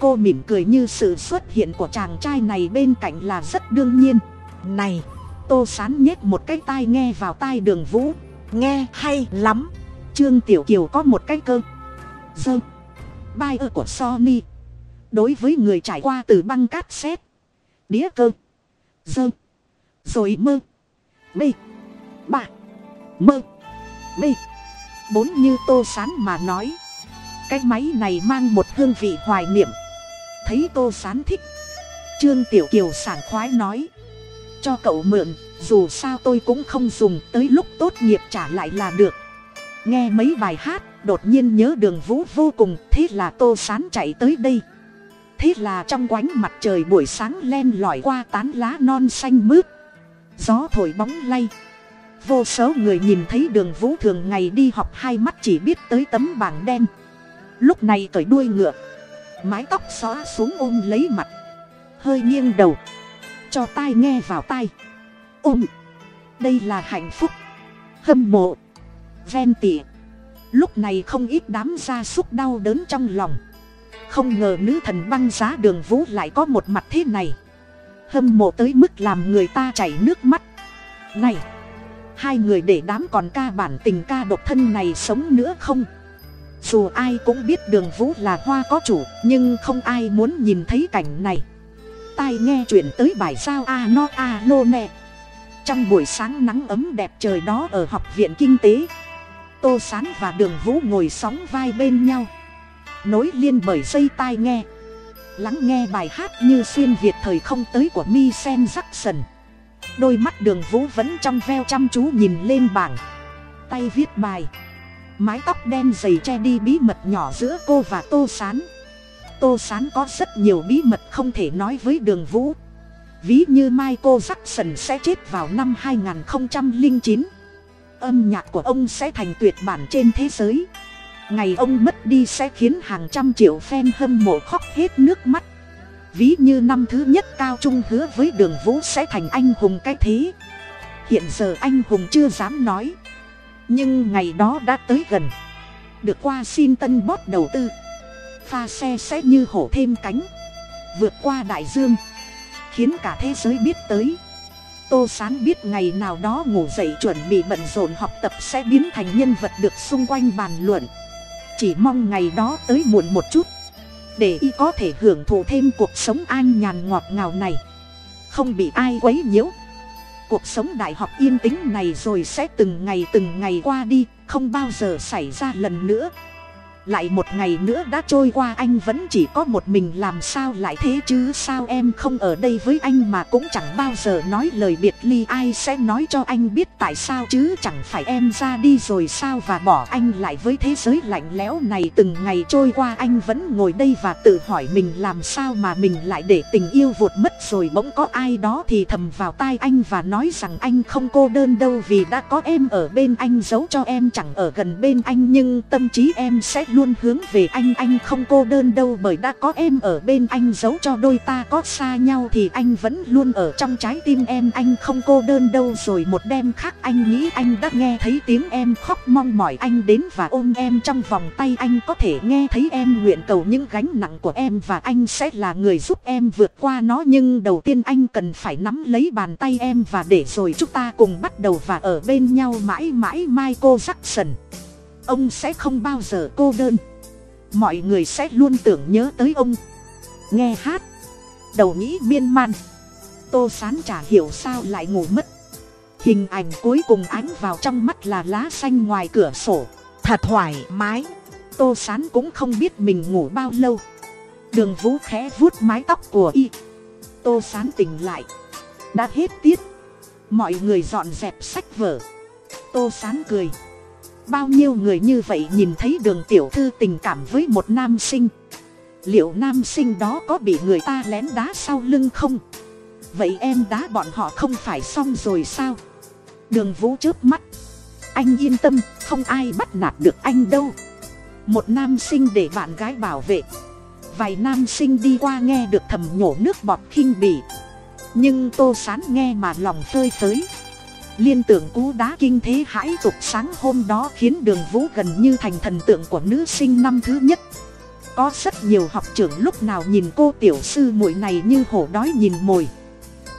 Cô mỉm cười như sự xuất hiện của chàng trai này bên cạnh là rất đương nhiên. Này, tô sán nhét một cái tai nghe vào tai đường vũ. Nghe hay lắm. Trương tiểu kiều có một cái cơ. Dơ. Bai ơ của sony. Đối với người trải qua từ băng cát xét. Đĩa cơ. Dơ. Rồi mơ. Mê ba mơ. Mê bốn như tô sán mà nói. Cái máy này mang một hương vị hoài niệm. Thấy tô sán thích. Trương tiểu kiều sảng khoái nói. Cho cậu mượn, dù sao tôi cũng không dùng, tới lúc tốt nghiệp trả lại là được. Nghe mấy bài hát, đột nhiên nhớ đường vũ vô cùng, thế là tô sán chạy tới đây. Thế là trong quánh mặt trời buổi sáng len lỏi qua tán lá non xanh mướt. Gió thổi bóng lay vô số người nhìn thấy đường vũ thường ngày đi học hai mắt chỉ biết tới tấm bảng đen. Lúc này cởi đuôi ngựa, mái tóc xóa xuống ôm lấy mặt. Hơi nghiêng đầu, cho tai nghe vào tai. Ôm, đây là hạnh phúc. Hâm mộ, ven tỉa. Lúc này không ít đám gia súc đau đớn trong lòng. Không ngờ nữ thần băng giá đường vũ lại có một mặt thế này. Hâm mộ tới mức làm người ta chảy nước mắt. Này! Hai người để đám còn ca bản tình ca độc thân này sống nữa không? Dù ai cũng biết đường vũ là hoa có chủ, nhưng không ai muốn nhìn thấy cảnh này. Tai nghe chuyện tới bài sao a no a lô nè trong buổi sáng nắng ấm đẹp trời đó ở học viện kinh tế, tô sán và đường vũ ngồi sóng vai bên nhau. Nối liên bởi dây tai nghe. Lắng nghe bài hát như xuyên việt thời không tới của mi sen jackson đôi mắt đường vũ vẫn trong veo chăm chú nhìn lên bảng. Tay viết bài. Mái tóc đen dày che đi bí mật nhỏ giữa cô và tô sán. Tô sán có rất nhiều bí mật không thể nói với đường vũ. Ví như michael jackson sẽ chết vào năm 2009 âm nhạc của ông sẽ thành tuyệt bản trên thế giới. Ngày ông mất đi sẽ khiến hàng trăm triệu fan hâm mộ khóc hết nước mắt ví như năm thứ nhất cao trung hứa với đường vũ sẽ thành anh hùng cái thế. Hiện giờ anh hùng chưa dám nói. Nhưng ngày đó đã tới gần. Được qua xin tân bót đầu tư. Pha xe sẽ như hổ thêm cánh. Vượt qua đại dương. Khiến cả thế giới biết tới. Tô sán biết ngày nào đó ngủ dậy chuẩn bị bận rộn học tập sẽ biến thành nhân vật được xung quanh bàn luận. Chỉ mong ngày đó tới muộn một chút để y có thể hưởng thụ thêm cuộc sống an nhàn ngọt ngào này. Không bị ai quấy nhiễu. Cuộc sống đại học yên tĩnh này rồi sẽ từng ngày từng ngày qua đi, không bao giờ xảy ra lần nữa lại một ngày nữa đã trôi qua anh vẫn chỉ có một mình làm sao lại thế chứ sao em không ở đây với anh mà cũng chẳng bao giờ nói lời biệt ly. Ai sẽ nói cho anh biết tại sao chứ? Chẳng phải em ra đi rồi sao? Và bỏ anh lại với thế giới lạnh lẽo này. Từng ngày trôi qua anh vẫn ngồi đây và tự hỏi mình làm sao mà mình lại để tình yêu vụt mất. Rồi bỗng có ai đó thì thầm vào tai anh và nói rằng anh không cô đơn đâu vì đã có em ở bên anh. Giấu cho em chẳng ở gần bên anh nhưng tâm trí em sẽ luôn hướng về anh anh không cô đơn đâu bởi đã có em ở bên anh giấu cho đôi ta có xa nhau thì anh vẫn luôn ở trong trái tim em. Anh không cô đơn đâu rồi một đêm khác anh nghĩ anh đã nghe thấy tiếng em khóc mong mỏi anh đến và ôm em trong vòng tay. Anh có thể nghe thấy em nguyện cầu những gánh nặng của em và anh sẽ là người giúp em vượt qua nó. Nhưng đầu tiên anh cần phải nắm lấy bàn tay em và để rồi chúng ta cùng bắt đầu và ở bên nhau mãi mãi mai cô Jackson ông sẽ không bao giờ cô đơn. Mọi người sẽ luôn tưởng nhớ tới ông. Nghe hát. Đầu nghĩ miên man. Tô sán chả hiểu sao lại ngủ mất. Hình ảnh cuối cùng ánh vào trong mắt là lá xanh ngoài cửa sổ. Thật thoải mái. Tô sán cũng không biết mình ngủ bao lâu. Đường vũ khẽ vuốt mái tóc của y. Tô sán tỉnh lại. Đã hết tiết. Mọi người dọn dẹp sách vở. Tô sán cười bao nhiêu người như vậy nhìn thấy đường tiểu thư tình cảm với một nam sinh? Liệu nam sinh đó có bị người ta lén đá sau lưng không? Vậy em đá bọn họ không phải xong rồi sao? Đường vũ chớp mắt. Anh yên tâm, không ai bắt nạt được anh đâu. Một nam sinh để bạn gái bảo vệ. Vài nam sinh đi qua nghe được thầm nhổ nước bọt khinh bỉ. Nhưng tô sán nghe mà lòng phơi phới liên tưởng cú đá kinh thế hãi tục sáng hôm đó khiến đường vũ gần như thành thần tượng của nữ sinh năm thứ nhất. Có rất nhiều học trưởng lúc nào nhìn cô tiểu sư muội này như hổ đói nhìn mồi.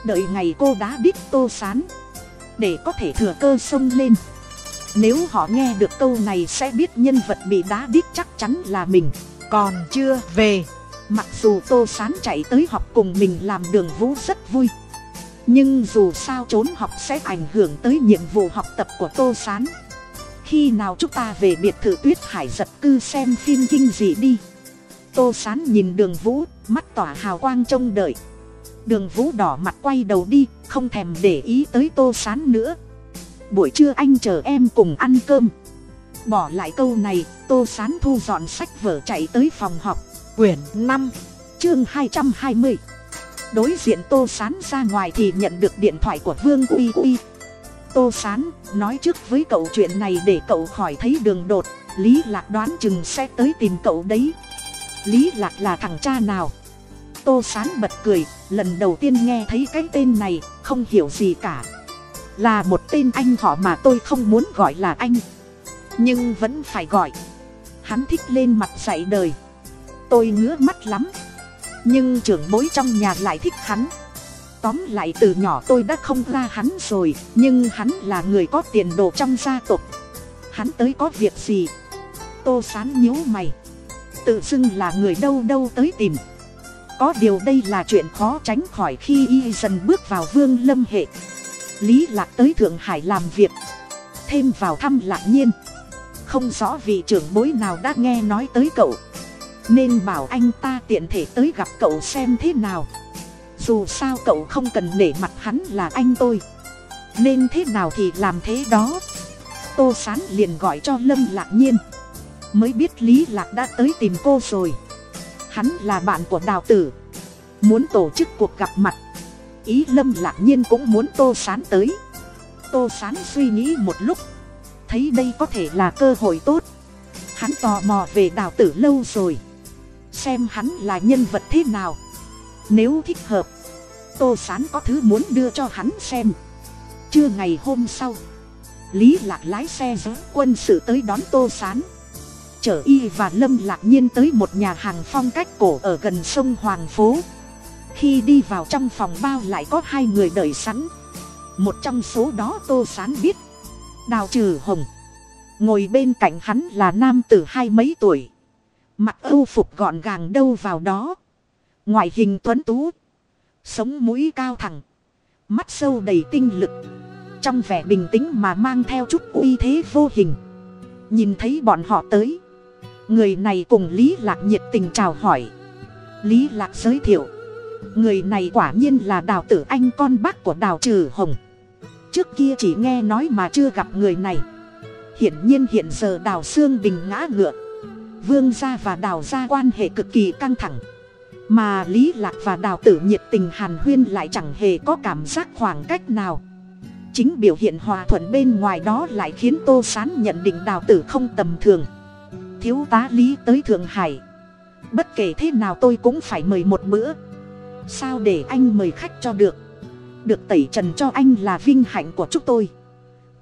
Đợi ngày cô đá đít tô sán, để có thể thừa cơ xông lên. Nếu họ nghe được câu này sẽ biết nhân vật bị đá đít chắc chắn là mình. Còn chưa về, mặc dù tô sán chạy tới học cùng mình làm đường vũ rất vui nhưng dù sao trốn học sẽ ảnh hưởng tới nhiệm vụ học tập của tô s á n khi nào chúng ta về biệt thự tuyết hải giật cư xem phim kinh dị đi. Tô s á n nhìn đường vũ, mắt tỏa hào quang trông đợi. Đường vũ đỏ mặt quay đầu đi, không thèm để ý tới tô s á n nữa. Buổi trưa anh chờ em cùng ăn cơm. Bỏ lại câu này, tô s á n thu dọn sách vở chạy tới phòng học. Quyển năm, chương hai trăm hai mươi đối diện tô sán ra ngoài thì nhận được điện thoại của vương uy uy. Tô sán, nói trước với cậu chuyện này để cậu khỏi thấy đường đột, lý lạc đoán chừng sẽ tới tìm cậu đấy. Lý lạc là thằng cha nào? Tô sán bật cười, lần đầu tiên nghe thấy cái tên này, không hiểu gì cả. Là một tên anh họ mà tôi không muốn gọi là anh, nhưng vẫn phải gọi. Hắn thích lên mặt dạy đời. Tôi ngứa mắt lắm nhưng trưởng bối trong nhà lại thích hắn. Tóm lại từ nhỏ tôi đã không ra hắn rồi, nhưng hắn là người có tiền đồ trong gia tộc. Hắn tới có việc gì? Tô sán nhíu mày. Tự xưng là người đâu đâu tới tìm. Có điều đây là chuyện khó tránh khỏi khi y dần bước vào vương lâm hệ. Lý lạc tới thượng hải làm việc. Thêm vào thăm lạc nhiên. Không rõ vị trưởng bối nào đã nghe nói tới cậu nên bảo anh ta tiện thể tới gặp cậu xem thế nào. Dù sao cậu không cần nể mặt hắn là anh tôi. Nên thế nào thì làm thế đó. Tô sán liền gọi cho lâm lạc nhiên. Mới biết lý lạc đã tới tìm cô rồi. Hắn là bạn của đào tử. Muốn tổ chức cuộc gặp mặt. Ý lâm lạc nhiên cũng muốn tô sán tới. Tô sán suy nghĩ một lúc. Thấy đây có thể là cơ hội tốt. Hắn tò mò về đào tử lâu rồi xem hắn là nhân vật thế nào. Nếu thích hợp, tô sán có thứ muốn đưa cho hắn xem. Trưa ngày hôm sau, lý lạc lái xe giữ quân sự tới đón tô sán. Chở y và lâm lạc nhiên tới một nhà hàng phong cách cổ ở gần sông hoàng phố. Khi đi vào trong phòng bao lại có hai người đợi sẵn. Một trong số đó tô sán biết, đào trừ hồng. Ngồi bên cạnh hắn là nam tử hai mấy tuổi mặc âu phục gọn gàng đâu vào đó. Ngoại hình tuấn tú. Sống mũi cao thẳng. Mắt sâu đầy tinh lực. Trong vẻ bình tĩnh mà mang theo chút uy thế vô hình. Nhìn thấy bọn họ tới. Người này cùng lý lạc nhiệt tình chào hỏi. Lý lạc giới thiệu. Người này quả nhiên là đào tử anh con bác của đào trừ hồng. Trước kia chỉ nghe nói mà chưa gặp người này. Hiển nhiên hiện giờ đào xương bình ngã ngựa vương gia và đào gia quan hệ cực kỳ căng thẳng. Mà lý lạc và đào tử nhiệt tình hàn huyên lại chẳng hề có cảm giác khoảng cách nào. Chính biểu hiện hòa thuận bên ngoài đó lại khiến tô sán nhận định đào tử không tầm thường. Thiếu tá lý tới thượng hải. Bất kể thế nào tôi cũng phải mời một bữa. Sao để anh mời khách cho được? Được tẩy trần cho anh là vinh hạnh của chúng tôi.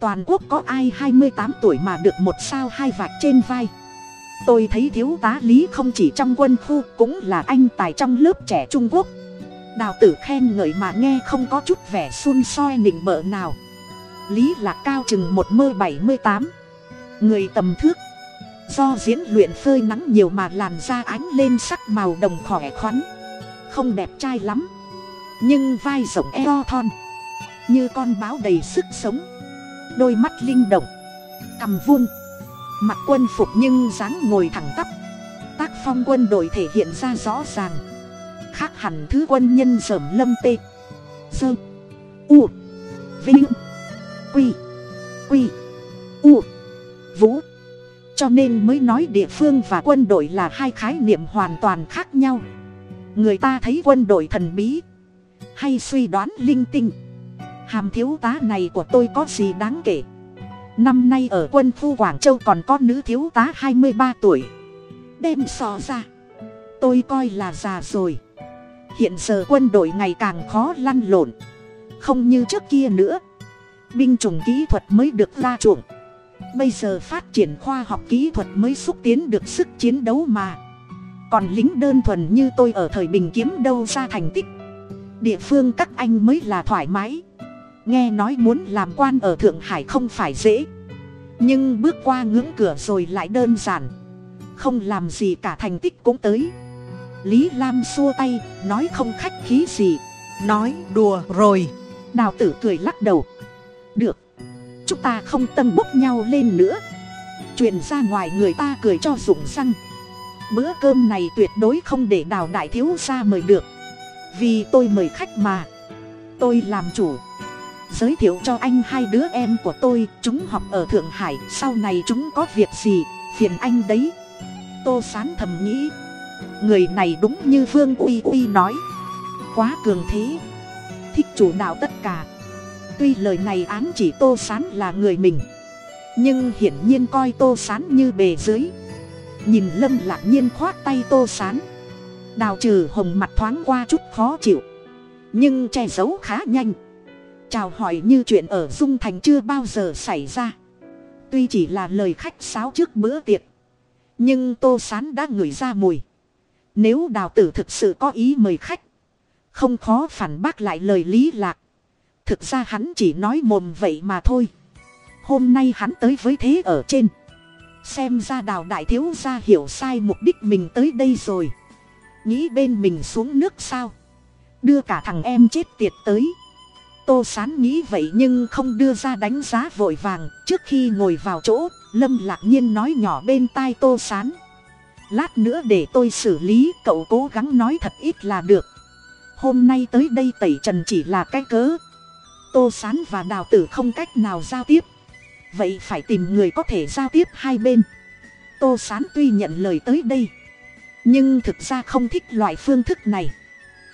Toàn quốc có ai hai mươi tám tuổi mà được một sao hai vạch trên vai? Tôi thấy thiếu tá lý không chỉ trong quân khu, cũng là anh tài trong lớp trẻ trung quốc. Đào tử khen ngợi mà nghe không có chút vẻ xun soi nịnh bợ nào. Lý là cao chừng một mơ bảy mươi tám. Người tầm thước. Do diễn luyện phơi nắng nhiều mà làn da ánh lên sắc màu đồng khỏe khoắn. Không đẹp trai lắm. Nhưng vai rộng eo thon. Như con báo đầy sức sống. Đôi mắt linh động. Cằm vuông mặc quân phục nhưng dáng ngồi thẳng tắp. Tác phong quân đội thể hiện ra rõ ràng. Khác hẳn thứ quân nhân dởm lâm tê. Sơ. U. Vinh. Quy. Quy. U. Vũ. Cho nên mới nói địa phương và quân đội là hai khái niệm hoàn toàn khác nhau. Người ta thấy quân đội thần bí hay suy đoán linh tinh. Hàm thiếu tá này của tôi có gì đáng kể? Năm nay ở quân khu quảng châu còn có nữ thiếu tá hai mươi ba tuổi. Đem so ra. Tôi coi là già rồi. Hiện giờ quân đội ngày càng khó lăn lộn. Không như trước kia nữa. Binh chủng kỹ thuật mới được ra chuộng. Bây giờ phát triển khoa học kỹ thuật mới xúc tiến được sức chiến đấu mà. Còn lính đơn thuần như tôi ở thời bình kiếm đâu ra thành tích. Địa phương các anh mới là thoải mái nghe nói muốn làm quan ở thượng hải không phải dễ. Nhưng bước qua ngưỡng cửa rồi lại đơn giản. Không làm gì cả thành tích cũng tới. Lý lam xua tay, nói không khách khí gì. Nói, đùa, rồi. Đào tử cười lắc đầu. Được, chúng ta không tâm bốc nhau lên nữa. Truyền ra ngoài người ta cười cho rụng răng. Bữa cơm này tuyệt đối không để đào đại thiếu ra mời được. Vì tôi mời khách mà. Tôi làm chủ giới thiệu cho anh hai đứa em của tôi, chúng học ở thượng hải, sau này chúng có việc gì, phiền anh đấy. Tô sán thầm nghĩ. Người này đúng như vương uy uy nói. Quá cường thế. Thích chủ đạo tất cả. Tuy lời này án chỉ tô sán là người mình, nhưng hiển nhiên coi tô sán như bề dưới. Nhìn lâm lạc nhiên khoát tay tô sán. Đào trừ hồng mặt thoáng qua chút khó chịu, nhưng che giấu khá nhanh chào hỏi như chuyện ở dung thành chưa bao giờ xảy ra. Tuy chỉ là lời khách sáo trước bữa tiệc, nhưng tô sán đã ngửi ra mùi. Nếu đào tử thực sự có ý mời khách, không khó phản bác lại lời lý lạc. Thực ra hắn chỉ nói mồm vậy mà thôi. Hôm nay hắn tới với thế ở trên. Xem ra đào đại thiếu gia hiểu sai mục đích mình tới đây rồi. Nghĩ bên mình xuống nước sao? Đưa cả thằng em chết tiệt tới tô sán nghĩ vậy nhưng không đưa ra đánh giá vội vàng. Trước khi ngồi vào chỗ, lâm lạc nhiên nói nhỏ bên tai tô sán. Lát nữa để tôi xử lý, cậu cố gắng nói thật ít là được. Hôm nay tới đây tẩy trần chỉ là cái cớ. Tô sán và đào tử không cách nào giao tiếp. Vậy phải tìm người có thể giao tiếp hai bên. Tô sán tuy nhận lời tới đây, nhưng thực ra không thích loại phương thức này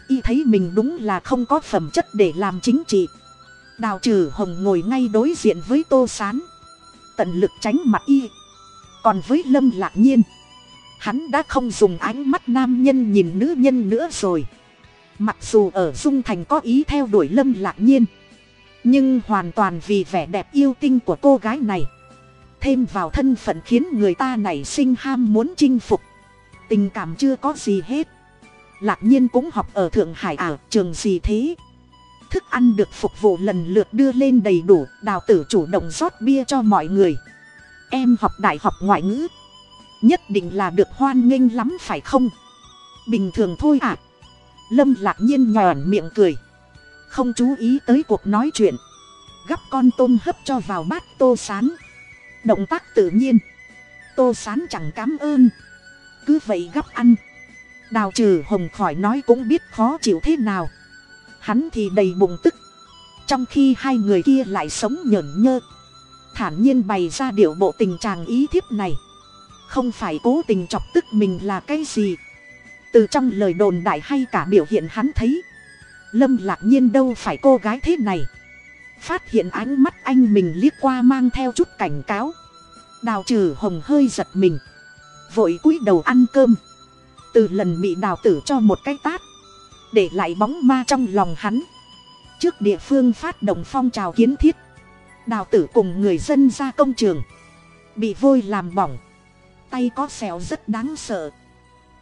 y thấy mình đúng là không có phẩm chất để làm chính trị. Đào trừ hồng ngồi ngay đối diện với tô sán. Tận lực tránh mặt y. Còn với lâm lạc nhiên, hắn đã không dùng ánh mắt nam nhân nhìn nữ nhân nữa rồi. Mặc dù ở dung thành có ý theo đuổi lâm lạc nhiên, nhưng hoàn toàn vì vẻ đẹp yêu tinh của cô gái này. Thêm vào thân phận khiến người ta nảy sinh ham muốn chinh phục. Tình cảm chưa có gì hết lạc nhiên cũng học ở thượng hải ả trường gì thế? Thức ăn được phục vụ lần lượt đưa lên đầy đủ, đào tử chủ động rót bia cho mọi người. Em học đại học ngoại ngữ. Nhất định là được hoan nghênh lắm phải không? Bình thường thôi ạ. À. lâm lạc nhiên nhòn miệng cười. Không chú ý tới cuộc nói chuyện. Gắp con tôm hấp cho vào bát tô sán. Động tác tự nhiên. Tô sán chẳng cám ơn. Cứ vậy gắp ăn đào trừ hồng khỏi nói cũng biết khó chịu thế nào. Hắn thì đầy bụng tức. Trong khi hai người kia lại sống nhởn nhơ. Thản nhiên bày ra điệu bộ tình trạng ý thiếp này. Không phải cố tình chọc tức mình là cái gì? Từ trong lời đồn đại hay cả biểu hiện hắn thấy. Lâm lạc nhiên đâu phải cô gái thế này. Phát hiện ánh mắt anh mình liếc qua mang theo chút cảnh cáo. Đào trừ hồng hơi giật mình. Vội cúi đầu ăn cơm từ lần bị đào tử cho một cái tát, để lại bóng ma trong lòng hắn. Trước địa phương phát động phong trào kiến thiết, đào tử cùng người dân ra công trường, bị vôi làm bỏng. Tay có sẹo rất đáng sợ,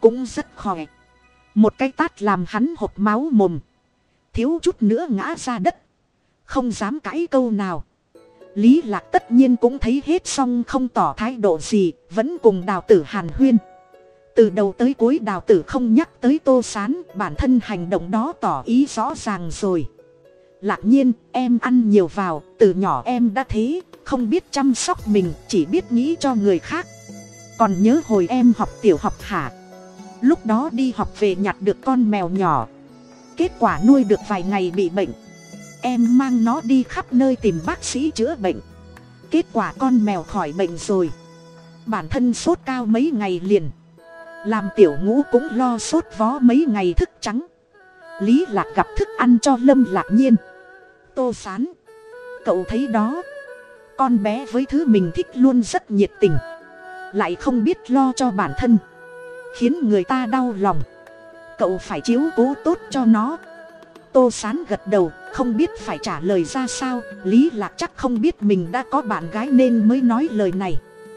cũng rất khỏe. Một cái tát làm hắn hộp máu mồm, thiếu chút nữa ngã ra đất. Không dám cãi câu nào. Lý lạc tất nhiên cũng thấy hết xong không tỏ thái độ gì, vẫn cùng đào tử hàn huyên từ đầu tới cuối đào tử không nhắc tới tô sán, bản thân hành động đó tỏ ý rõ ràng rồi. Lạc nhiên, em ăn nhiều vào, từ nhỏ em đã thế, không biết chăm sóc mình, chỉ biết nghĩ cho người khác. Còn nhớ hồi em học tiểu học hả? Lúc đó đi học về nhặt được con mèo nhỏ. Kết quả nuôi được vài ngày bị bệnh. Em mang nó đi khắp nơi tìm bác sĩ chữa bệnh. Kết quả con mèo khỏi bệnh rồi. Bản thân sốt cao mấy ngày liền làm tiểu ngũ cũng lo sốt vó mấy ngày thức trắng. Lý lạc gặp thức ăn cho lâm lạc nhiên. Tô sán, cậu thấy đó. Con bé với thứ mình thích luôn rất nhiệt tình. Lại không biết lo cho bản thân. Khiến người ta đau lòng. Cậu phải chiếu cố tốt cho nó. Tô sán gật đầu, không biết phải trả lời ra sao. Lý lạc chắc không biết mình đã có bạn gái nên mới nói lời này.